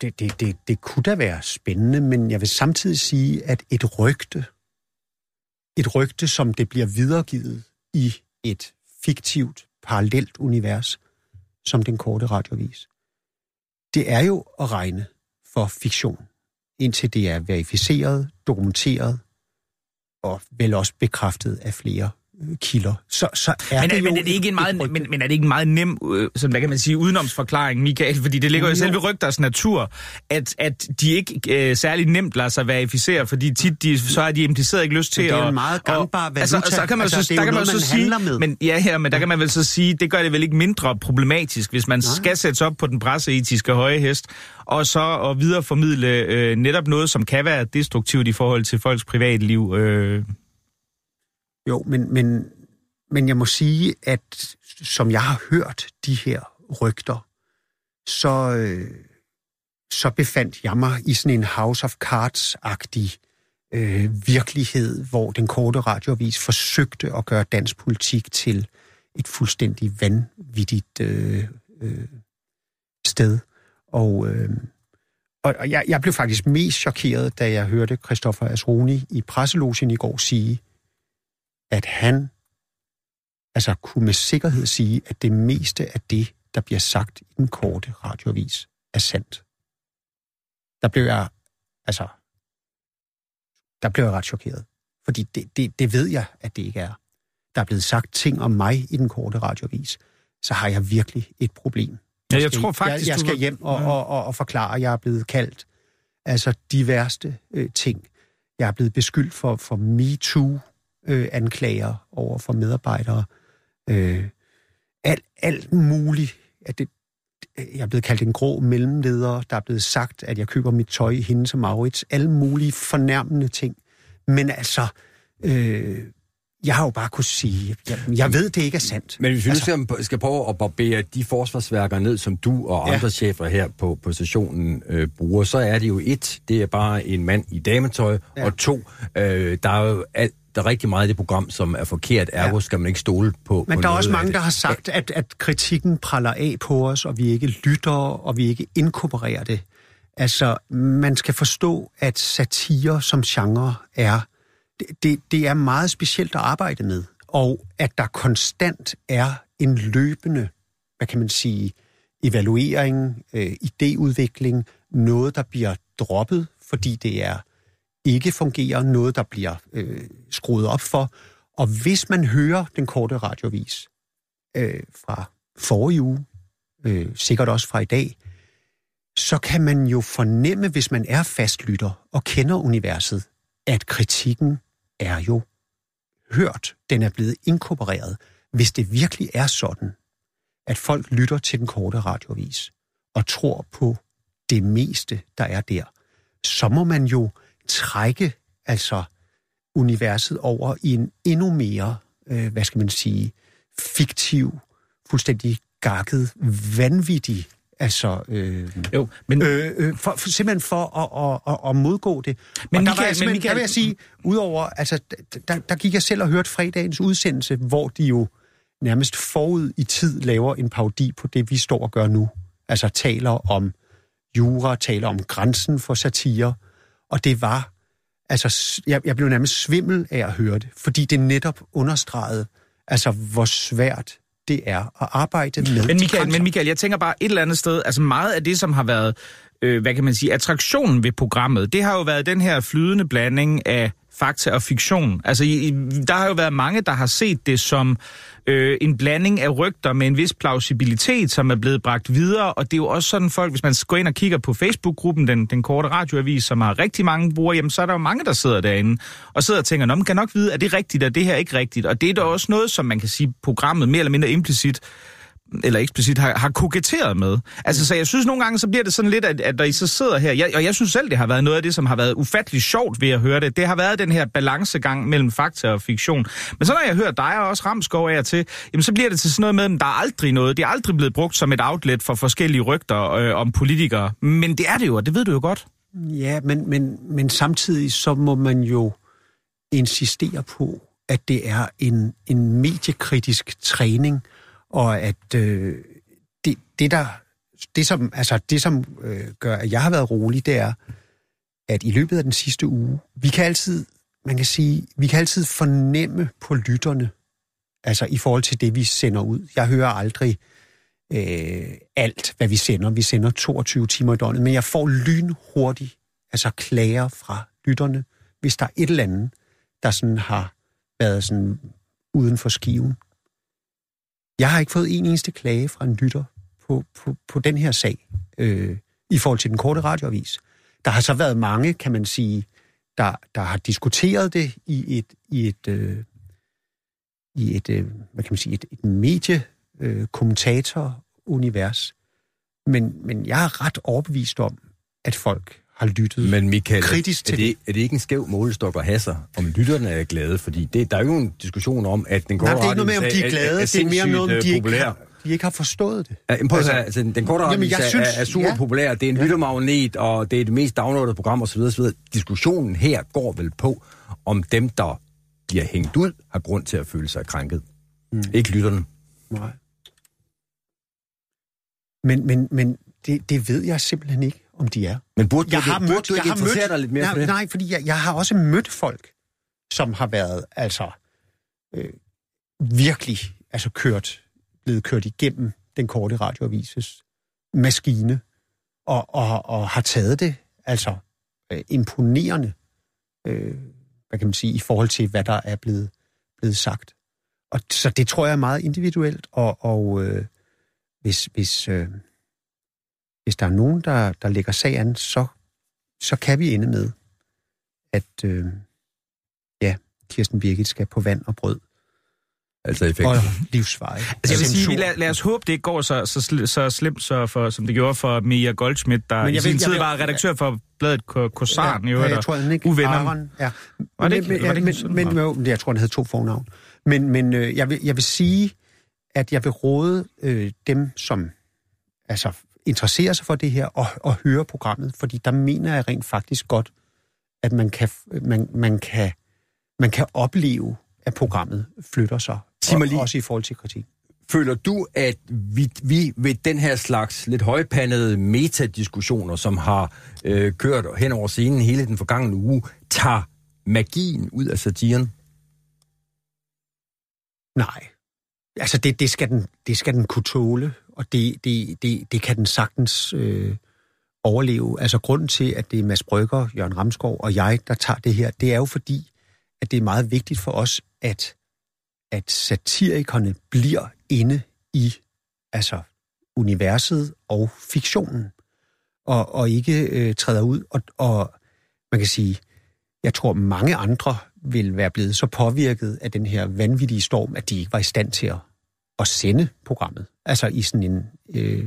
Det, det, det, det kunne da være spændende, men jeg vil samtidig sige, at et rygte, et rygte, som det bliver videregivet i et fiktivt, parallelt univers, som den korte radiovis, det er jo at regne for fiktion, indtil det er verificeret, dokumenteret og vel også bekræftet af flere kilder. Så, så er Men, det er, jo men, er det ikke en et- meget, rygte. men, men er det ikke en meget nem, øh, sådan, hvad kan man sige, udenomsforklaring, Michael? Fordi det ligger jo i Jo. selve rygters natur, at, at de ikke øh, særlig nemt lader sig verificere, fordi tit de, så har de impliceret ikke lyst til Men det er at... en meget gangbar altså, valuta. så kan man Altså, så, er der kan man så sige, med. Men, ja, her, men der kan man vel så sige, det gør det vel ikke mindre problematisk, hvis man Nej. skal sætte sig op på den presseetiske høje hest, og så at videreformidle øh, netop noget, som kan være destruktivt i forhold til folks privatliv. Øh, jo, men, men, men jeg må sige, at som jeg har hørt de her rygter, så, øh, så befandt jeg mig i sådan en House of Cards-agtig øh, virkelighed, hvor den korte radioavis forsøgte at gøre dansk politik til et fuldstændig vanvittigt øh, øh, sted. Og, øh, og og jeg, jeg blev faktisk mest chokeret, da jeg hørte Christoffer Asroni i presselogen i går sige, at han altså kunne med sikkerhed sige, at det meste af det, der bliver sagt i den korte radioavis, er sandt. Der blev jeg, altså, der blev jeg ret chokeret. Fordi det, det, det ved jeg, at det ikke er. Der er blevet sagt ting om mig i den korte radioavis, så har jeg virkelig et problem. Ja, jeg skal- tror faktisk, Jeg, jeg skal hjem og, og, og, og forklare, at jeg er blevet kaldt altså de værste øh, ting. Jeg er blevet beskyldt for, for MeToo-anklager over for medarbejdere. Øh, alt, alt muligt. At det, jeg er blevet kaldt en grå mellemleder. Der er blevet sagt, at jeg køber mit tøj i hende som Maurits. Alle mulige fornærmende ting. Men altså, øh, jeg har jo bare kunne sige, jeg, jeg ved, det ikke er sandt. Men hvis vi nu Altså- skal, skal prøve at barbere de forsvarsværker ned, som du og Ja. andre chefer her på, på stationen øh, bruger, så er det jo et, det er bare en mand i dametøj, Ja. og to, øh, der er jo alt, der er rigtig meget i det program, som er forkert, ergo Ja. skal man ikke stole på Men på der er også mange, der har sagt, at, at kritikken praller af på os, og vi ikke lytter, og vi ikke inkorporerer det. Altså, man skal forstå, at satire som genre er, det, det, det er meget specielt at arbejde med, og at der konstant er en løbende, hvad kan man sige, evaluering, øh, idéudvikling, noget, der bliver droppet, fordi det er ikke fungerer, noget, der bliver øh, skruet op for. Og hvis man hører den korte radiovis øh, fra forrige uge, øh, sikkert også fra i dag, så kan man jo fornemme, hvis man er fastlytter og kender universet, at kritikken er jo hørt. Den er blevet inkorporeret. Hvis det virkelig er sådan, at folk lytter til den korte radiovis og tror på det meste, der er der, så må man jo trække altså universet over i en endnu mere, øh, hvad skal man sige, fiktiv, fuldstændig gakket, vanvittig, altså øh, jo, men... øh, øh, for, for, simpelthen for at, at, at, at modgå det. Men og der, Michael- var jeg men Michael- der vil jeg sige, udover, altså, der, der gik jeg selv og hørte fredagens udsendelse, hvor de jo nærmest forud i tid laver en parodi på det, vi står og gør nu. Altså taler om jura, taler om grænsen for satire, og det var, altså, jeg, jeg blev nærmest svimmel af at høre det, fordi det netop understregede, altså, hvor svært det er at arbejde med Men Michael, men Michael, jeg tænker bare et eller andet sted, altså meget af det, som har været øh, hvad kan man sige, attraktionen ved programmet, det har jo været den her flydende blanding af fakta og fiktion. Altså, i, der har jo været mange, der har set det som øh, en blanding af rygter med en vis plausibilitet, som er blevet bragt videre, og det er jo også sådan folk, hvis man går ind og kigger på Facebook-gruppen, den, den korte radioavis, som har rigtig mange brugere, jamen så er der jo mange, der sidder derinde og sidder og tænker, nå, man kan nok vide, er det rigtigt, er det her ikke rigtigt? Og det er da også noget, som man kan sige, programmet mere eller mindre implicit eller eksplicit har, har koketteret med. Altså, så jeg synes nogle gange, så bliver det sådan lidt, at, at der I så sidder her, jeg, og jeg synes selv, det har været noget af det, som har været ufatteligt sjovt ved at høre det. Det har været den her balancegang mellem fakta og fiktion. Men så når jeg hører dig og også Ramskov af til, jamen så bliver det til sådan noget med, at der er aldrig noget. Det er aldrig blevet brugt som et outlet for forskellige rygter øh, om politikere. Men det er det jo, og det ved du jo godt. Ja, men, men, men samtidig så må man jo insistere på, at det er en, en mediekritisk træning, og at øh, det, det, der, det, som, altså, det, som øh, gør, at jeg har været rolig, det er, at i løbet af den sidste uge, vi kan altid, man kan sige, vi kan altid fornemme på lytterne, altså i forhold til det, vi sender ud. Jeg hører aldrig øh, alt, hvad vi sender. Vi sender 22 timer i døgnet, men jeg får lynhurtigt, altså klager fra lytterne, hvis der er et eller andet, der sådan har været sådan uden for skiven. Jeg har ikke fået en eneste klage fra en lytter på, på, på den her sag øh, i forhold til den korte radioavis. Der har så været mange, kan man sige, der, der har diskuteret det i et, i et, øh, i et øh, hvad kan man sige, et, et medie øh, kommentator-univers. Men, men jeg er ret overbevist om, at folk har lyttet Men Michael, kritisk er til det, er det ikke en skæv målestok at have sig, om lytterne er glade? Fordi det, der er jo en diskussion om, at den korte Nej, det er ikke noget med, om de er glade. det er mere noget, om de ikke, populær. har, de ikke har forstået det. Ja, men prøv Altså, altså, den korte jamen, jeg er, synes- er super ja. populær. Det er en lyttermagnet, og det er det mest downloadede program osv. osv. Diskussionen her går vel på, om dem, der bliver hængt ud, har grund til at føle sig krænket. Mm. Ikke lytterne. Nej. Men, men, men det, det ved jeg simpelthen ikke, om de er. Men burde du, Jeg har ikke- burde mødt, du ikke jeg har interessere mødt, dig lidt mere nej, for det? Nej, fordi jeg, jeg har også mødt folk, som har været altså øh, virkelig altså kørt, blevet kørt igennem den korte radioavises maskine, og, og, og har taget det altså øh, imponerende, øh, hvad kan man sige, i forhold til, hvad der er blevet, blevet sagt. Og så det tror jeg er meget individuelt, og, og øh, hvis, hvis, øh, hvis der er nogen, der, der lægger sag an, så, så kan vi ende med, at øh, ja, Kirsten Birgit skal på vand og brød Altså effekt. og livsveje. Altså, jeg vil sige, vi lad, lad os håbe, det ikke går så, så, sl- så slemt, så for, som det gjorde for Mia Goldschmidt, der Men i jeg sin vil- jeg tid vil- var redaktør for bladet Ko- Korsaren. ja, jo, ja, der jeg tror, han ikke uvenner. Aron, ja. Var det ikke- men, var det ikke men, sådan? men, men, jeg tror, han havde to fornavn. Men, men øh, jeg, vil, jeg vil sige, at jeg vil råde øh, dem, som altså, interesserer sig for det her, og, og høre programmet, fordi der mener jeg rent faktisk godt, at man kan, man, man kan, man kan opleve, at programmet flytter sig, mig og, også i forhold til kritik. Føler du, at vi, vi ved den her slags lidt højpandede metadiskussioner, som har øh, kørt hen over scenen hele den forgangne uge, tager magien ud af satiren? Nej. Altså, det, det, skal, den, det skal den kunne tåle, og det, det, det, det kan den sagtens øh, overleve. Altså, grunden til, at det er Mads Brygger, Jørgen Ramskov og jeg, der tager det her, det er jo fordi, at det er meget vigtigt for os, at, at satirikerne bliver inde i altså, universet og fiktionen, og, og ikke øh, træder ud. Og, og man kan sige, jeg tror, mange andre vil være blevet så påvirket af den her vanvittige storm, at de ikke var i stand til at, at sende programmet. Altså i sådan en øh,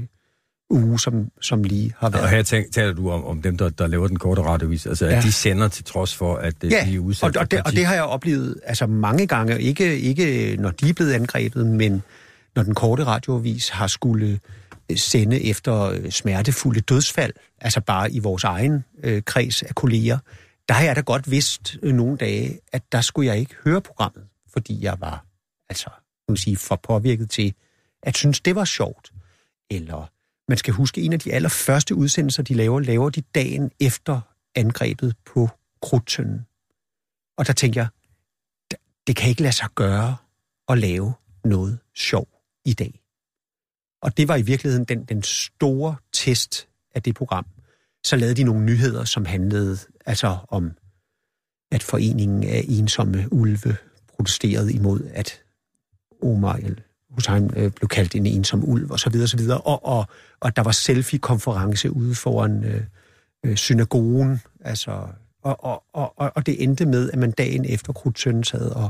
uge, som, som lige har Og været. her tænk, taler du om, om dem, der, der laver den korte radiovis, altså ja. At de sender til trods for, at øh, Ja, de er udsat og, og, det, og det har jeg oplevet altså mange gange. Ikke, ikke når de er blevet angrebet, men når den korte radioavis har skulle øh, sende efter øh, smertefulde dødsfald, altså bare i vores egen øh, kreds af kolleger, der har jeg da godt vidst øh, nogle dage, at der skulle jeg ikke høre programmet, fordi jeg var altså, man sige, for påvirket til at synes, det var sjovt. Eller man skal huske, en af de allerførste udsendelser, de laver, laver de dagen efter angrebet på Krudtønden. Og der tænker jeg, det kan ikke lade sig gøre at lave noget sjov i dag. Og det var i virkeligheden den, den store test af det program. så lavede de nogle nyheder, som handlede altså om, at foreningen af ensomme ulve protesterede imod, at Omar el Hussein øh, blev kaldt en ensom ulv, og så videre, og så videre. Og, og, og der var selfie-konference ude foran øh, øh, synagogen, altså, og, og, og, og- og det endte med, at man dagen efter Krudtsøn sad og,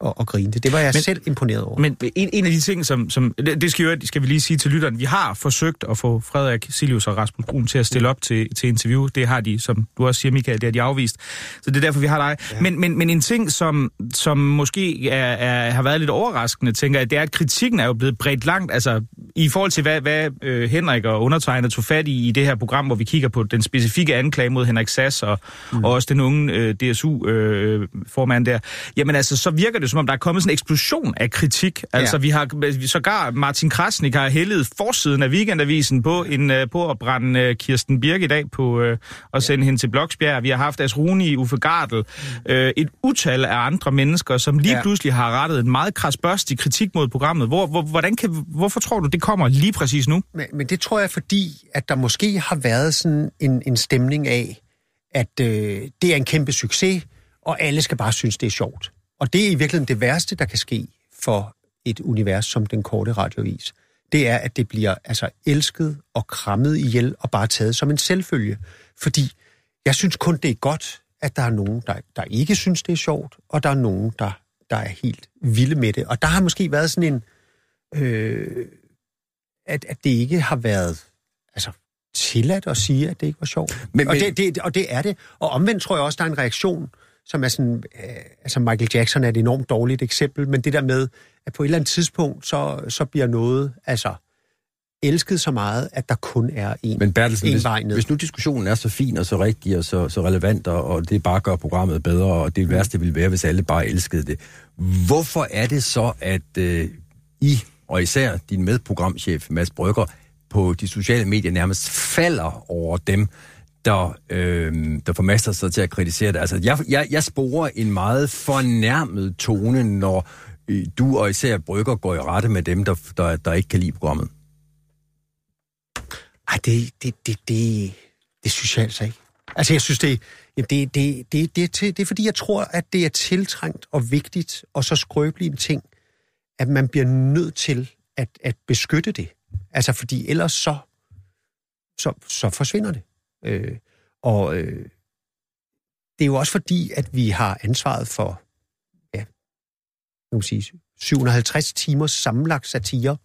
og, og grinte. Det var jeg Men- selv imponeret over. Men en, en af de ting, som, som det det skal, jo, skal vi lige sige til lytteren, vi har forsøgt at få Frederik Silius og Rasmus Brun til at stille op til, til interview. Det har de, som du også siger, Michael, det har de afvist. Så det er derfor, vi har dig. Ja. Men, men, men en ting, som, som måske er, er, har været lidt overraskende, tænker jeg, det er, at kritikken er jo blevet bredt langt. Altså, i forhold til, hvad, hvad øh, Henrik og undertegnet tog fat i i det her program, hvor vi kigger på den specifikke anklage mod Henrik Sass og, mm. og også den unge øh, DSU-formand der. Jamen altså, så virker det som om, der er kommet sådan en eksplosion af kritik. Altså, Ja. vi har sågar Martin Krasnik har hældet forsiden af Weekendavisen på, en, øh, på at brænde øh, Kirsten Birk i dag på øh, at sende hende til Bloksbjerg. Vi har haft As Rune, Uffe Gardel, øh, et utal af andre mennesker, som lige ja. Ja. pludselig har rettet en meget krasbørstig kritik mod programmet. Hvor, hvor, hvordan kan, hvorfor tror du, det kommer lige præcis nu? Men, men det tror jeg, fordi at der måske har været sådan en, en stemning af, at øh, det er en kæmpe succes, og alle skal bare synes, det er sjovt. Og det er i virkeligheden det værste, der kan ske for et univers som den korte radiovis. Det er, at det bliver altså elsket og krammet ihjel og bare taget som en selvfølge. Fordi jeg synes kun, det er godt, at der er nogen, der, der ikke synes, det er sjovt, og der er nogen, der, der er helt vilde med det. Og der har måske været sådan en... Øh, at, at det ikke har været altså, tilladt at sige, at det ikke var sjovt. Men- Men, og, det, det, og det er det. Og omvendt tror jeg også, der er en reaktion, som er sådan... Øh, altså Michael Jackson er et enormt dårligt eksempel, men det der med, at på et eller andet tidspunkt, så, så bliver noget altså elsket så meget, at der kun er en, Men Bertelsen, en hvis, vej ned. hvis nu diskussionen er så fin og så rigtig og så, så relevant, og, og det bare gør programmet bedre, og det værste ville være, hvis alle bare elskede det. Hvorfor er det så, at øh, I, og især din medprogramchef Mads Brygger, på de sociale medier nærmest falder over dem, der, øh, der formaster altså sig til at kritisere det. Altså, jeg, jeg, jeg sporer en meget fornærmet tone, når øh, du og især Brygger går i rette med dem, der, der, der ikke kan lide programmet. Ej, det, det, det, det, det synes jeg altså ikke. Altså, jeg synes, det, det, det, det, det, det, det er fordi, jeg tror, at det er tiltrængt og vigtigt, og så skrøbelig en ting, at man bliver nødt til at, at beskytte det. Altså, fordi ellers så, så, så forsvinder det. Øh, og øh, det er jo også fordi, at vi har ansvaret for, ja, nu sige, 750 timers sammenlagt satire,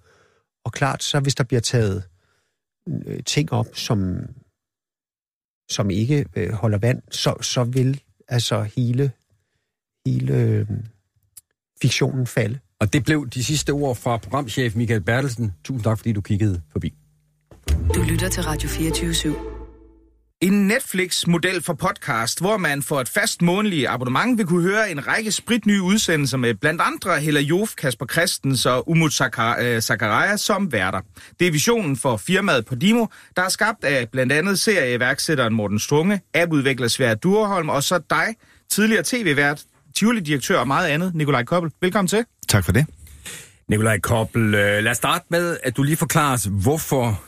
og klart, så hvis der bliver taget øh, ting op, som, som ikke øh, holder vand, så, så vil altså hele, hele øh, fiktionen falde. Og det blev de sidste ord fra programchef Michael Bertelsen. Tusind tak, fordi du kiggede forbi. Du lytter til Radio 24 /7. En Netflix-model for podcast, hvor man for et fast månedligt abonnement vil kunne høre en række spritnye udsendelser med blandt andre Hella Jof, Kasper Christens og Umut Sakar- øh, Zakaria som værter. Det er visionen for firmaet Podimo, der er skabt af blandt andet serieiværksætteren Morten Strunge, appudvikler Sverre Durholm og så dig, tidligere tv-vært, Tivoli-direktør og meget andet, Nikolaj Koppel. Velkommen til. Tak for det. Nikolaj Koppel, øh, lad os starte med, at du lige forklarer os, hvorfor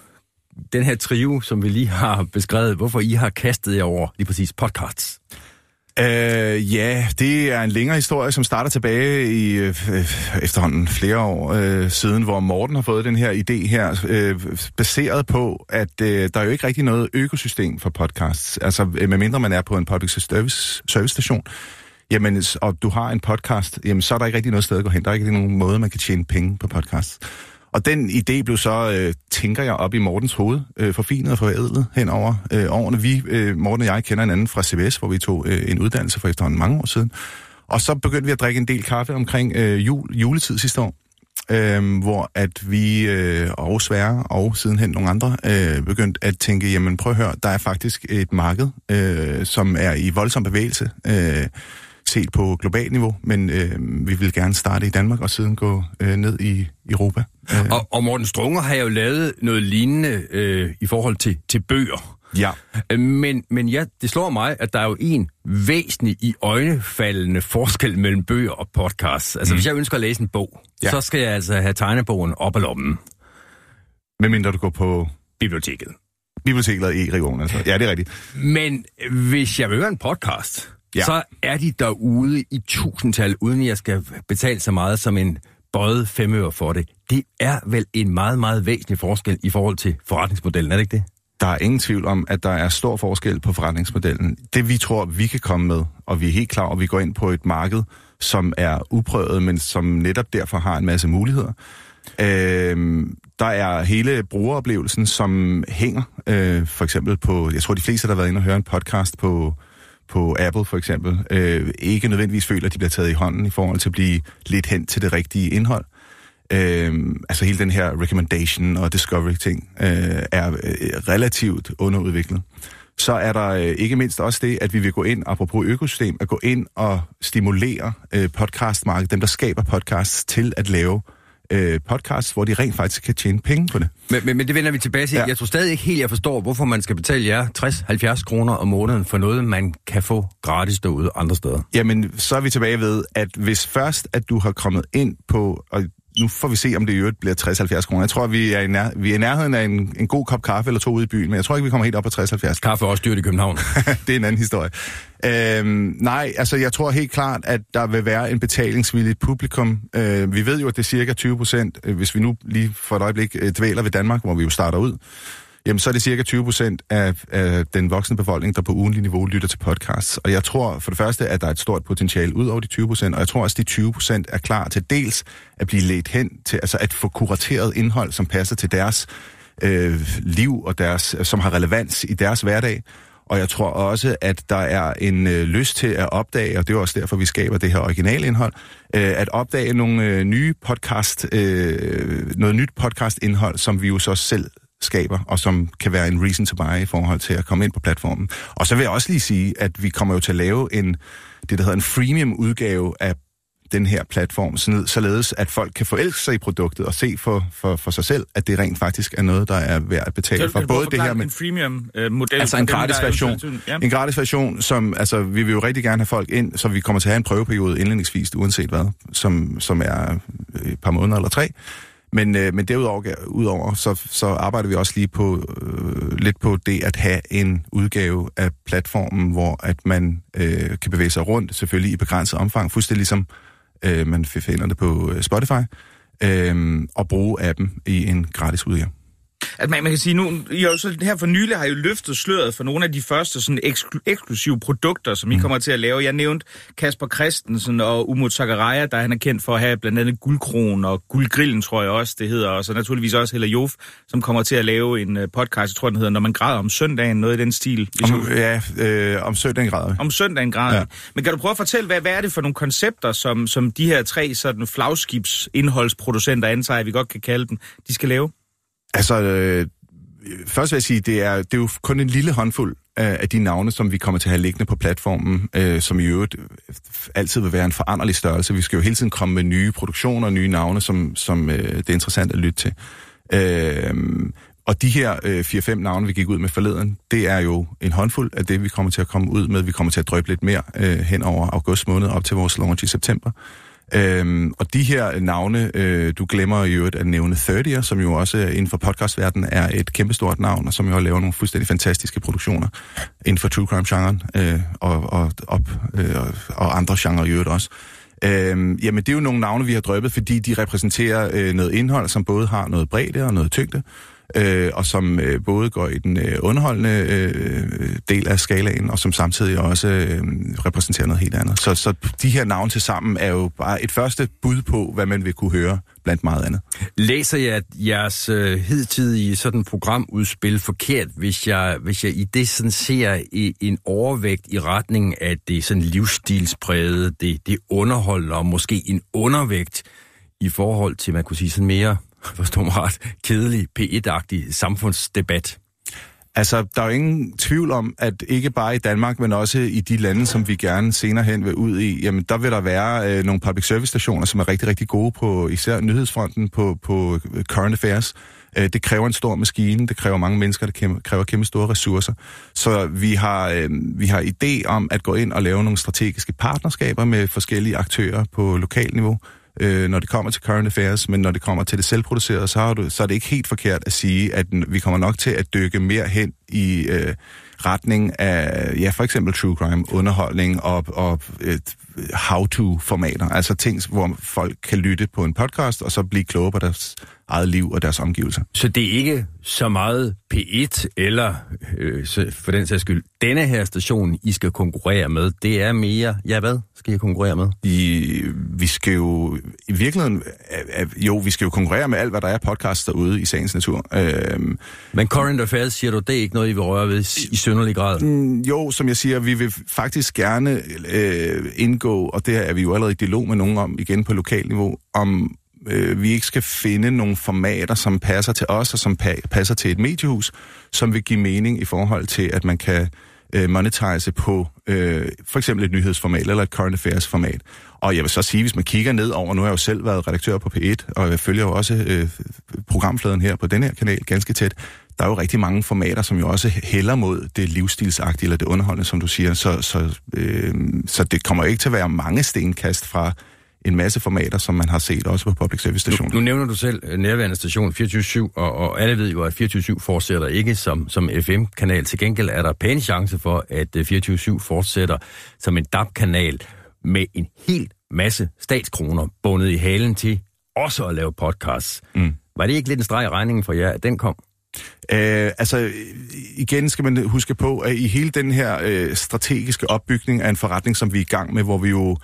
den her trio, som vi lige har beskrevet, hvorfor I har kastet jer over lige præcis podcasts. Øh, ja, det er en længere historie, som starter tilbage i øh, efterhånden flere år øh, siden, hvor Morten har fået den her idé her, øh, baseret på, at øh, der er jo ikke rigtig noget økosystem for podcasts. Altså, øh, medmindre man er på en public service, service station, jamen, og du har en podcast, jamen, så er der ikke rigtig noget sted at gå hen. Der er ikke nogen måde, man kan tjene penge på podcasts. Og den idé blev så, øh, tænker jeg, op i Mortens hoved, øh, forfinet og forædlet hen over øh, årene. Vi, øh, Morten og jeg, kender hinanden fra CBS, hvor vi tog øh, en uddannelse for efterhånden mange år siden. Og så begyndte vi at drikke en del kaffe omkring øh, jul, juletid sidste år, øh, hvor at vi, øh, og Sverre og sidenhen nogle andre, øh, begyndte at tænke, jamen prøv at høre, der er faktisk et marked, øh, som er i voldsom bevægelse, øh, set på globalt niveau, men øh, vi vil gerne starte i Danmark og siden gå øh, ned i Europa. Øh, Og, og Morten Strunger har jo lavet noget lignende øh, i forhold til, til bøger. ja. Øh, Men, men ja, det slår mig, at der er jo en væsentlig i øjnefaldende forskel mellem bøger og podcasts. Altså, mm. hvis jeg ønsker at læse en bog, ja. Så skal jeg altså have tegnebogen op ad lommen. Medmindre du går på Biblioteket. Biblioteket og e-regionen, altså. Ja, det er rigtigt. Men hvis jeg vil høre en podcast, Ja. så er de derude i tusindtal, uden jeg skal betale så meget som en bøjet femøre for det. Det er vel en meget, meget væsentlig forskel i forhold til forretningsmodellen, er det ikke det? Der er ingen tvivl om, at der er stor forskel på forretningsmodellen. Det vi tror, vi kan komme med, og vi er helt klar, at vi går ind på et marked, som er uprøvet, men som netop derfor har en masse muligheder. Øh, der er hele brugeroplevelsen, som hænger øh, for eksempel på, jeg tror de fleste, der har været inde og høre en podcast på, på Apple for eksempel, øh, ikke nødvendigvis føler, at de bliver taget i hånden i forhold til at blive lidt hen til det rigtige indhold. Øh, altså hele den her recommendation og discovery ting øh, er øh, relativt underudviklet. Så er der øh, ikke mindst også det, at vi vil gå ind, apropos økosystem, at gå ind og stimulere øh, podcastmarkedet, dem der skaber podcasts, til at lave øh, podcasts, hvor de rent faktisk kan tjene penge på det. Men, men, men det vender vi tilbage til. Ja. Jeg tror stadig ikke helt, jeg forstår, hvorfor man skal betale jer 60-70 kroner om måneden for noget, man kan få gratis derude andre steder. Jamen, så er vi tilbage ved, at hvis først, at du har kommet ind på, og nu får vi se, om det i øvrigt bliver 60-70 kroner. Jeg tror, vi er, i nær, vi er i nærheden af en, en god kop kaffe eller to ude i byen, men jeg tror ikke, vi kommer helt op på 60-70. Kaffe er også dyrt i København. det er en anden historie. Øhm, nej, altså jeg tror helt klart, at der vil være en betalingsvilligt publikum. Øh, vi ved jo, at det er cirka 20 procent, øh, hvis vi nu lige for et øjeblik øh, dvæler ved Danmark, hvor vi jo starter ud, jamen så er det cirka 20 procent af, af den voksne befolkning, der på ugenlig niveau lytter til podcasts. Og jeg tror for det første, at der er et stort potentiale ud over de 20 procent, og jeg tror også, at de 20 procent er klar til dels at blive ledt hen til, altså at få kurateret indhold, som passer til deres øh, liv og deres, som har relevans i deres hverdag. Og jeg tror også, at der er en øh, lyst til at opdage, og det er også derfor, vi skaber det her originalindhold, øh, at opdage nogle øh, nye podcast, øh, noget nyt podcastindhold, som vi jo så selv skaber, og som kan være en reason to buy i forhold til at komme ind på platformen. Og så vil jeg også lige sige, at vi kommer jo til at lave en, det der hedder en freemium udgave af den her platform, således at folk kan forelske sig i produktet og se for, for, for sig selv, at det rent faktisk er noget, der er værd at betale for. Både det her med en freemium-model. Altså en gratis version. Ja. En gratis version, som, altså, vi vil jo rigtig gerne have folk ind, så vi kommer til at have en prøveperiode indledningsvis, uanset hvad, som, som er øh, et par måneder eller tre. Men, øh, men derudover udover, så, så arbejder vi også lige på øh, lidt på det at have en udgave af platformen, hvor at man øh, kan bevæge sig rundt, selvfølgelig i begrænset omfang, fuldstændig ligesom øh, man finder det på øh, Spotify, øh, og bruge appen i en gratis udgave. At man, man kan sige, nu, I har jo så her for nylig har I jo løftet sløret for nogle af de første sådan eksklu- eksklusive produkter, som I kommer til at lave. Jeg nævnte Kasper Christensen og Umut Sagaraya, der han er kendt for at have blandt andet Guldkron og Guldgrillen, tror jeg også, det hedder. Og så naturligvis også Hella Jof, som kommer til at lave en uh, podcast, jeg tror den hedder, Når man græder om søndagen, noget i den stil. Om, ja, øh, om 17 grader. om søndagen græder. Ja. Men kan du prøve at fortælle, hvad, hvad er det for nogle koncepter, som, som de her tre sådan flagskibsindholdsproducenter, antager vi godt kan kalde dem, de skal lave? Altså, øh, først vil jeg sige, det er, det er jo kun en lille håndfuld af, af de navne, som vi kommer til at have liggende på platformen, øh, som i øvrigt øh, altid vil være en foranderlig størrelse. Vi skal jo hele tiden komme med nye produktioner og nye navne, som, som øh, det er interessant at lytte til. Øh, og de her øh, 4-5 navne, vi gik ud med forleden, det er jo en håndfuld af det, vi kommer til at komme ud med. Vi kommer til at drøbe lidt mere øh, hen over august måned op til vores launch i september. Øhm, og de her navne, øh, du glemmer i øvrigt at nævne 30'er, som jo også inden for podcastverdenen er et kæmpestort navn, og som jo laver nogle fuldstændig fantastiske produktioner inden for true crime-genren øh, og, og, op, øh, og- og andre genrer i øvrigt også. Øhm, jamen, det er jo nogle navne, vi har drøbet, fordi de repræsenterer øh, noget indhold, som både har noget bredde og noget tyngde, øh, og som øh, både går i den øh, underholdende øh, del af skalaen, og som samtidig også øh, repræsenterer noget helt andet. Så, så de her navne til sammen er jo bare et første bud på, hvad man vil kunne høre blandt meget andet. Læser jeg jeres øh, hidtidige sådan programudspil forkert, hvis jeg, hvis jeg i det sådan ser i, en overvægt i retning af det sådan livsstilspræget, det, det underholdende og måske en undervægt i forhold til, man kunne sige sådan mere, forstå mig ret, kedelig, P1-agtig samfundsdebat. Altså, der er jo ingen tvivl om, at ikke bare i Danmark, men også i de lande, som vi gerne senere hen vil ud i, jamen der vil der være øh, nogle public service stationer, som er rigtig, rigtig gode på især nyhedsfronten på, på øh, current affairs. Øh, det kræver en stor maskine, det kræver mange mennesker, det kæmpe, kræver kæmpe store ressourcer. Så vi har, øh, vi har idé om at gå ind og lave nogle strategiske partnerskaber med forskellige aktører på lokal niveau, øh, når det kommer til current affairs, men når det kommer til det selvproducerede, så, har du, så er det ikke helt forkert at sige, at vi kommer nok til at dykke mere hen i øh, retning af, ja, for eksempel true crime, underholdning og, og et how-to-formater. Altså ting, hvor folk kan lytte på en podcast, og så blive klogere på deres eget liv og deres omgivelser. Så det er ikke så meget P1 eller, øh, for den sags skyld, denne her station, I skal konkurrere med, det er mere, ja hvad skal I konkurrere med? I, vi skal jo i virkeligheden, øh, øh, jo, vi skal jo konkurrere med alt, hvad der er podcast derude i sagens natur. Øhm, Men current affairs, siger du, det er ikke noget, I vil røre ved i synderlig grad? Mm, jo, som jeg siger, vi vil faktisk gerne øh, indgå, og det er vi jo allerede i dialog med nogen om, igen på lokalniveau, om øh, vi ikke skal finde nogle formater, som passer til os, og som pa- passer til et mediehus, som vil give mening i forhold til, at man kan øh, monetize på øh, for eksempel et nyhedsformat eller et current affairs format. Og jeg vil så sige, hvis man kigger ned over, nu har jeg jo selv været redaktør på P1, og jeg følger jo også øh, programfladen her på den her kanal ganske tæt, der er jo rigtig mange formater, som jo også hælder mod det livsstilsagtige eller det underholdende, som du siger. Så, så, øh, så det kommer ikke til at være mange stenkast fra en masse formater, som man har set også på public service stationer. Nu, nu nævner du selv øh, nærværende station 24 og, og alle ved jo, at 24 fortsætter ikke som, som FM-kanal. Til gengæld er der pæne chance for, at 24 fortsætter som en DAB-kanal med en helt masse statskroner bundet i halen til også at lave podcasts. Mm. Var det ikke lidt en streg i regningen for jer, at den kom? Øh, altså, igen skal man huske på, at i hele den her øh, strategiske opbygning af en forretning, som vi er i gang med, hvor vi jo øh,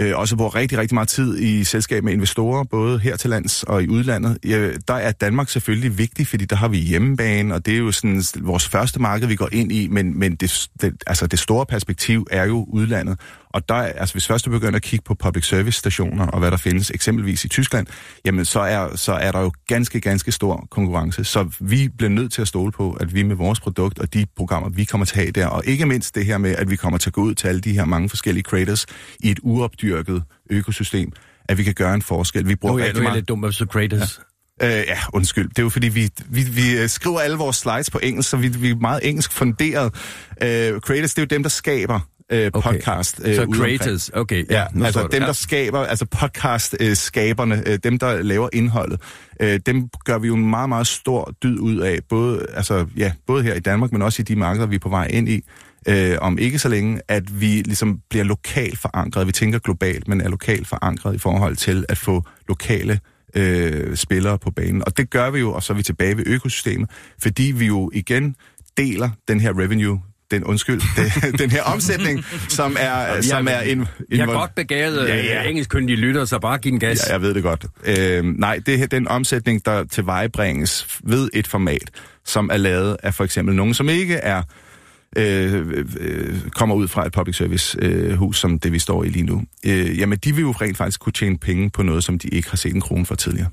Øh, også bruger rigtig, rigtig meget tid i selskab med investorer, både her til lands og i udlandet, ja, der er Danmark selvfølgelig vigtig, fordi der har vi hjemmebane, og det er jo sådan vores første marked, vi går ind i, men, men det, det, altså det store perspektiv er jo udlandet. Og der, altså hvis først du begynder at kigge på public service stationer, og hvad der findes eksempelvis i Tyskland, jamen så er, så er der jo ganske, ganske stor konkurrence. Så vi bliver nødt til at stole på, at vi med vores produkt og de programmer, vi kommer til at have der, og ikke mindst det her med, at vi kommer til at gå ud til alle de her mange forskellige creators i et uopdyrket økosystem, at vi kan gøre en forskel. Vi bruger nu er, rigtig nu er jeg meget... lidt dum, så creators. Øh, ja, undskyld. Det er jo fordi, vi, vi, vi øh, skriver alle vores slides på engelsk, så vi, vi er meget engelsk funderet. Øh, creators, det er jo dem, der skaber øh, Okay. podcast. Øh, Så creators, okay. Ja, nu altså det. dem, Ja. der skaber, altså podcast-skaberne, øh, dem, der laver indholdet, øh, dem gør vi jo en meget, meget stor dyd ud af, både, altså, ja, både her i Danmark, men også i de markeder, vi er på vej ind i, øh, om ikke så længe, at vi ligesom bliver lokalt forankret. Vi tænker globalt, men er lokalt forankret i forhold til at få lokale øh, spillere på banen. Og det gør vi jo, og så er vi tilbage ved økosystemet, fordi vi jo igen deler den her revenue, den undskyld, den, den her omsætning, som er, som er in, Jeg er godt begavet Ja, ja, ja. engelskkyndige lytter, så bare giv den gas. Ja, jeg ved det godt. Øh, nej, det er den omsætning, der tilvejebringes ved et format, som er lavet af for eksempel nogen, som ikke er øh, øh, kommer ud fra et public service øh, hus, som det vi står i lige nu. Øh, jamen, de vil jo rent faktisk kunne tjene penge på noget, som de ikke har set en krone for tidligere.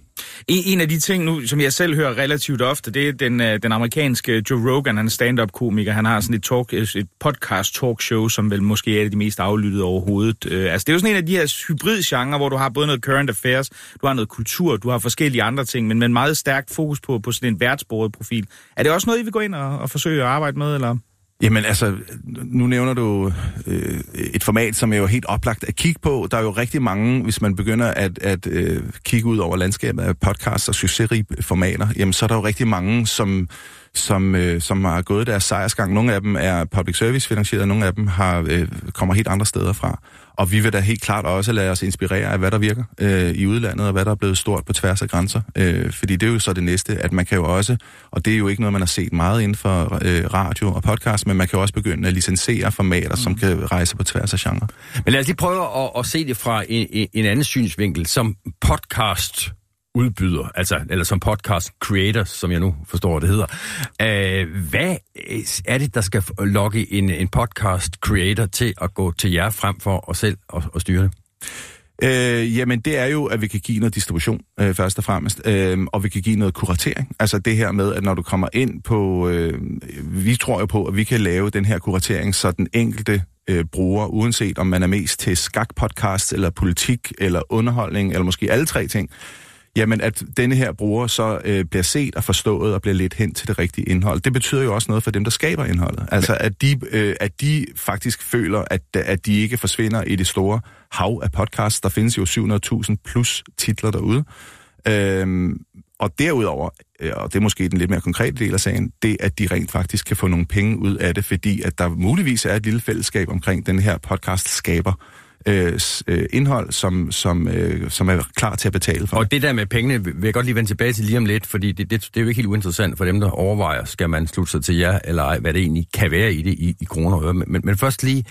En, en af de ting nu, som jeg selv hører relativt ofte, det er den, øh, den amerikanske Joe Rogan, han er stand-up-komiker. Han har sådan et, talk, øh, et podcast talkshow, som vel måske er et af de mest aflyttede overhovedet. Øh, altså, det er jo sådan en af de her hybrid hvor du har både noget current affairs, du har noget kultur, du har forskellige andre ting, men med en meget stærkt fokus på, på sådan en værtsbordet profil. Er det også noget, I vil gå ind og, og forsøge at arbejde med, eller? Jamen altså, nu nævner du øh, et format, som er jo helt oplagt at kigge på. Der er jo rigtig mange, hvis man begynder at, at øh, kigge ud over landskabet af podcasts og succesrige formater, jamen så er der jo rigtig mange, som, som, øh, som har gået deres sejrsgang. Nogle af dem er public service finansieret, nogle af dem har, øh, kommer helt andre steder fra. Og vi vil da helt klart også lade os inspirere af, hvad der virker øh, i udlandet, og hvad der er blevet stort på tværs af grænser. Øh, fordi det er jo så det næste, at man kan jo også, og det er jo ikke noget, man har set meget inden for øh, radio og podcast, men man kan jo også begynde at licensere formater, mm. som kan rejse på tværs af genre. Men lad os lige prøve at, at se det fra en, en- en anden synsvinkel. Som podcast udbyder, altså, eller som podcast creator, som jeg nu forstår, det hedder. Øh, hvad er det, der skal lokke en, en podcast creator til at gå til jer frem for at selv at, at styre det? Øh, jamen, det er jo, at vi kan give noget distribution, øh, først og fremmest, øh, og vi kan give noget kuratering. Altså det her med, at når du kommer ind på... Øh, vi tror jo på, at vi kan lave den her kuratering, så den enkelte øh, bruger, uanset om man er mest til skakpodcast, eller politik, eller underholdning, eller måske alle tre ting, jamen at denne her bruger så øh, bliver set og forstået og bliver lidt hen til det rigtige indhold. Det betyder jo også noget for dem, der skaber indholdet. Altså at de, øh, at de faktisk føler, at, at de ikke forsvinder i det store hav af podcasts. Der findes jo 700.000 plus titler derude. Øhm, og derudover, øh, og det er måske den lidt mere konkrete del af sagen, det at de rent faktisk kan få nogle penge ud af det, fordi at der muligvis er et lille fællesskab omkring den her podcast skaber Øh, øh, indhold, som, som, øh, som er klar til at betale for. Og det der med pengene vil jeg godt lige vende tilbage til lige om lidt, fordi det, det, det er jo ikke helt uinteressant for dem, der overvejer, skal man slutte sig til jer, eller ej, hvad det egentlig kan være i det i, i kroner og øre. Men, men først lige,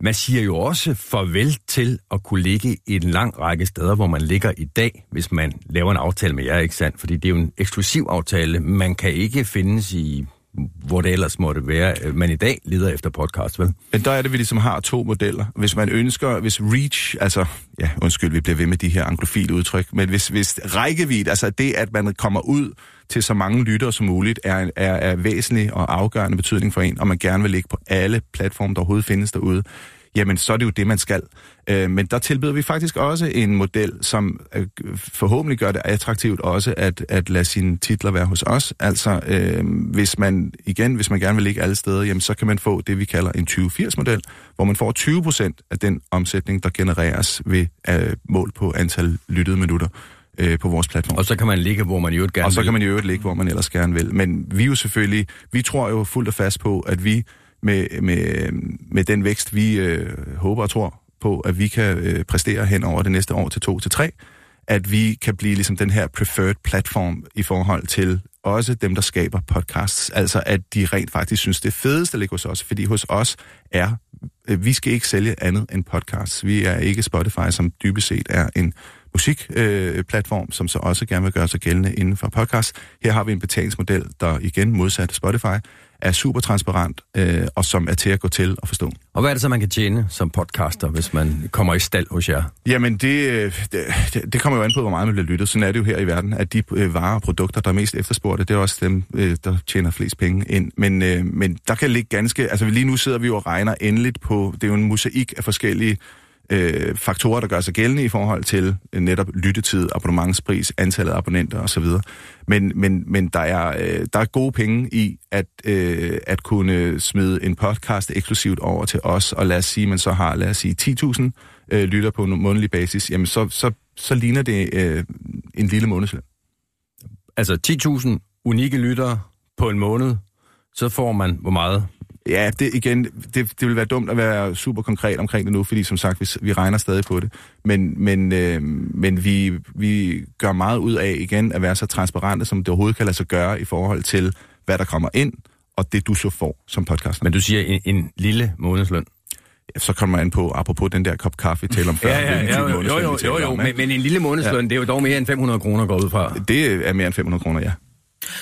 man siger jo også farvel til at kunne ligge i en lang række steder, hvor man ligger i dag, hvis man laver en aftale med jer, ikke sandt? Fordi det er jo en eksklusiv aftale. Man kan ikke findes i, hvor det ellers måtte være, øh, man i dag leder efter podcast, vel? Men der er det, vi ligesom har to modeller. Hvis man ønsker, hvis reach, altså, ja, undskyld, vi bliver ved med de her anglofile udtryk, men hvis, hvis rækkevidde, altså det, at man kommer ud til så mange lyttere som muligt, er, er, er væsentlig og afgørende betydning for en, og man gerne vil ligge på alle platforme, der overhovedet findes derude, jamen så er det jo det, man skal. Øh, men der tilbyder vi faktisk også en model, som øh, forhåbentlig gør det attraktivt også at, at lade sine titler være hos os. Altså, øh, hvis man igen, hvis man gerne vil ligge alle steder, jamen så kan man få det, vi kalder en 20-80-model, hvor man får 20 procent af den omsætning, der genereres ved øh, mål på antal lyttede minutter øh, på vores platform. Og så kan man ligge, hvor man i øvrigt gerne Og så vil. kan man i øvrigt ligge, hvor man ellers gerne vil. Men vi jo selvfølgelig, vi tror jo fuldt og fast på, at vi med, med, med den vækst, vi øh, håber og tror på, at vi kan øh, præstere hen over det næste år til to til tre, at vi kan blive ligesom den her preferred platform i forhold til også dem, der skaber podcasts. Altså, at de rent faktisk synes, det er ligger hos os. Fordi hos os er, øh, vi skal ikke sælge andet end podcasts. Vi er ikke Spotify, som dybest set er en musikplatform, øh, platform, som så også gerne vil gøre sig gældende inden for podcast. Her har vi en betalingsmodel, der igen modsat Spotify, er super transparent, øh, og som er til at gå til og forstå. Og hvad er det så, man kan tjene som podcaster, hvis man kommer i stald hos jer? Jamen, det, øh, det, det kommer jo an på, hvor meget man bliver lyttet. Sådan er det jo her i verden, at de øh, varer og produkter, der er mest efterspurgte, det er også dem, øh, der tjener flest penge ind. Men, øh, men der kan ligge ganske... Altså lige nu sidder vi jo og regner endeligt på... Det er jo en mosaik af forskellige øh, faktorer, der gør sig gældende i forhold til øh, netop lyttetid, abonnementspris, antallet af abonnenter osv. Men, men, men der, er, øh, der er gode penge i at, øh, at kunne smide en podcast eksklusivt over til os, og lad os sige, man så har, lad os sige, 10.000 øh, lytter på en månedlig basis, jamen så, så, så ligner det øh, en lille månedsløn. Altså 10.000 unikke lyttere på en måned, så får man hvor meget? Ja, det igen, det, det vil være dumt at være super konkret omkring det nu, fordi som sagt, vi, vi regner stadig på det. Men, men, øh, men vi, vi gør meget ud af igen at være så transparente, som det overhovedet kan lade sig gøre i forhold til, hvad der kommer ind, og det du så får som podcaster. Men du siger en, en lille månedsløn. Ja, så kommer man ind på, apropos den der kop kaffe, vi talte om før. Ja, ja, ja, jo, jo, jo, taler jo, jo. om, Men, ikke? men en lille månedsløn, ja. det er jo dog mere end 500 kroner går ud fra. Det er mere end 500 kroner, ja.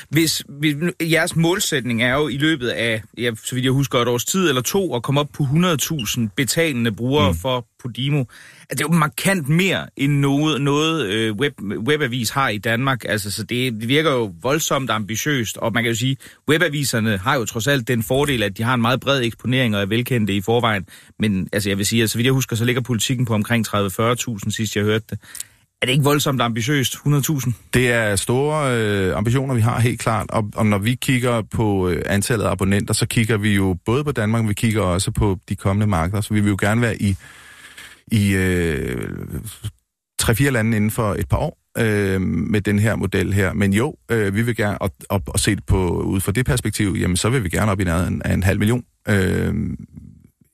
Hvis, hvis jeres målsætning er jo i løbet af, ja, så vidt jeg husker, et års tid eller to, at komme op på 100.000 betalende brugere mm. for Podimo. Altså, det er jo markant mere end noget, noget øh, web, webavis har i Danmark. Altså, så det, det virker jo voldsomt ambitiøst, og man kan jo sige, webaviserne har jo trods alt den fordel, at de har en meget bred eksponering og er velkendte i forvejen. Men altså, jeg vil sige, at så vidt jeg husker, så ligger politikken på omkring 30-40.000, sidst jeg hørte det. Er det ikke voldsomt ambitiøst? 100.000? Det er store øh, ambitioner, vi har helt klart, og, og når vi kigger på øh, antallet af abonnenter, så kigger vi jo både på Danmark, men vi kigger også på de kommende markeder, så vi vil jo gerne være i, i øh, 3-4 lande inden for et par år øh, med den her model her. Men jo, øh, vi vil gerne, og, og, og set på ud fra det perspektiv, jamen så vil vi gerne op i nærheden af en halv million. Øh,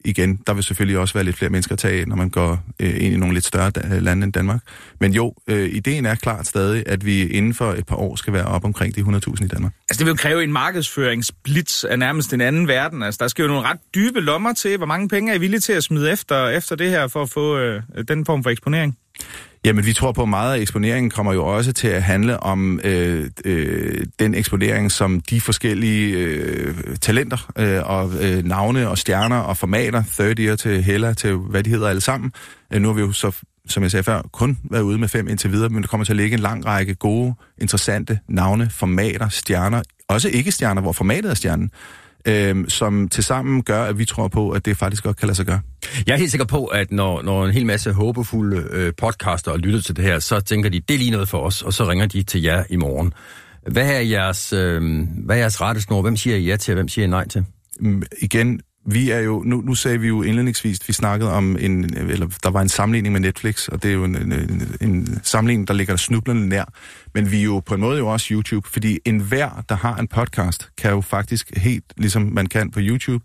igen, der vil selvfølgelig også være lidt flere mennesker at tage, når man går øh, ind i nogle lidt større da- øh, lande end Danmark. Men jo, øh, ideen er klart stadig, at vi inden for et par år skal være op omkring de 100.000 i Danmark. Altså, det vil jo kræve en markedsføringsblitz af nærmest en anden verden. Altså, der skal jo nogle ret dybe lommer til. Hvor mange penge er I villige til at smide efter, efter det her, for at få øh, den form for eksponering? Jamen, vi tror på, at meget af eksponeringen kommer jo også til at handle om øh, øh, den eksponering, som de forskellige øh, talenter øh, og øh, navne og stjerner og formater, 30 til Hella, til hvad de hedder alle sammen. Øh, nu har vi jo så, som jeg sagde før, kun været ude med fem indtil videre, men der kommer til at ligge en lang række gode, interessante navne, formater, stjerner, også ikke stjerner, hvor formatet er stjernen, øh, som tilsammen gør, at vi tror på, at det faktisk godt kan lade sig gøre. Jeg er helt sikker på, at når, når en hel masse håbefulde øh, podcaster lytter til det her, så tænker de, det er lige noget for os, og så ringer de til jer i morgen. Hvad er jeres, øh, hvad er jeres rettesnor? Hvem siger I ja til, og hvem siger I nej til? Mm, igen, vi er jo, nu, nu sagde vi jo indledningsvis, vi snakkede om en, eller der var en sammenligning med Netflix, og det er jo en, en, en sammenligning, der ligger snublende nær. Men vi er jo på en måde jo også YouTube, fordi enhver, der har en podcast, kan jo faktisk helt, ligesom man kan på YouTube,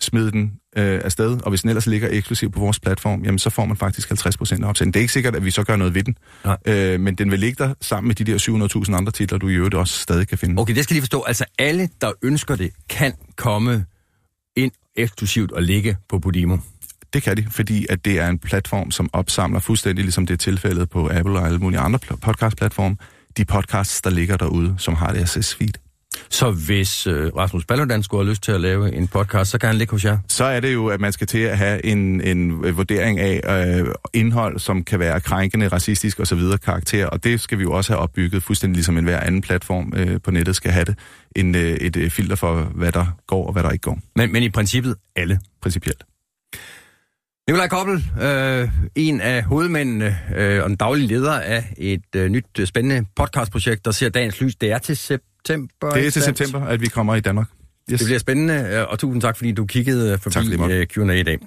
smide den øh, afsted, og hvis den ellers ligger eksklusivt på vores platform, jamen så får man faktisk 50% af opsætningen. Det er ikke sikkert, at vi så gør noget ved den, Nej. øh, men den vil ligge der sammen med de der 700.000 andre titler, du i øvrigt også stadig kan finde. Okay, det skal lige forstå. Altså alle, der ønsker det, kan komme eksklusivt at ligge på Podimo. Det kan de, fordi at det er en platform, som opsamler fuldstændig, ligesom det er tilfældet på Apple og alle mulige andre podcastplatforme, podcast-platforme, de podcasts, der ligger derude, som har det RSS-feed. Så hvis øh, Rasmus Paludan skulle have lyst til at lave en podcast, så kan han ligge hos jer? Så er det jo, at man skal til at have en, en øh, vurdering af øh, indhold, som kan være krænkende, racistisk osv. karakter, og det skal vi jo også have opbygget, fuldstændig ligesom en hver anden platform øh, på nettet skal have det, en, øh, et øh, filter for, hvad der går og hvad der ikke går, Men, men i princippet alle. principielt. Nikolaj Koppel, øh, en af hovedmændene øh, og den daglige leder af et øh, nyt øh, spændende podcastprojekt, der ser dagens lys. Det er til september. Det er til september, at vi kommer i Danmark. Yes. Det bliver spændende, og tusind tak, fordi du kiggede øh, forbi meget. øh, Q&A i dag.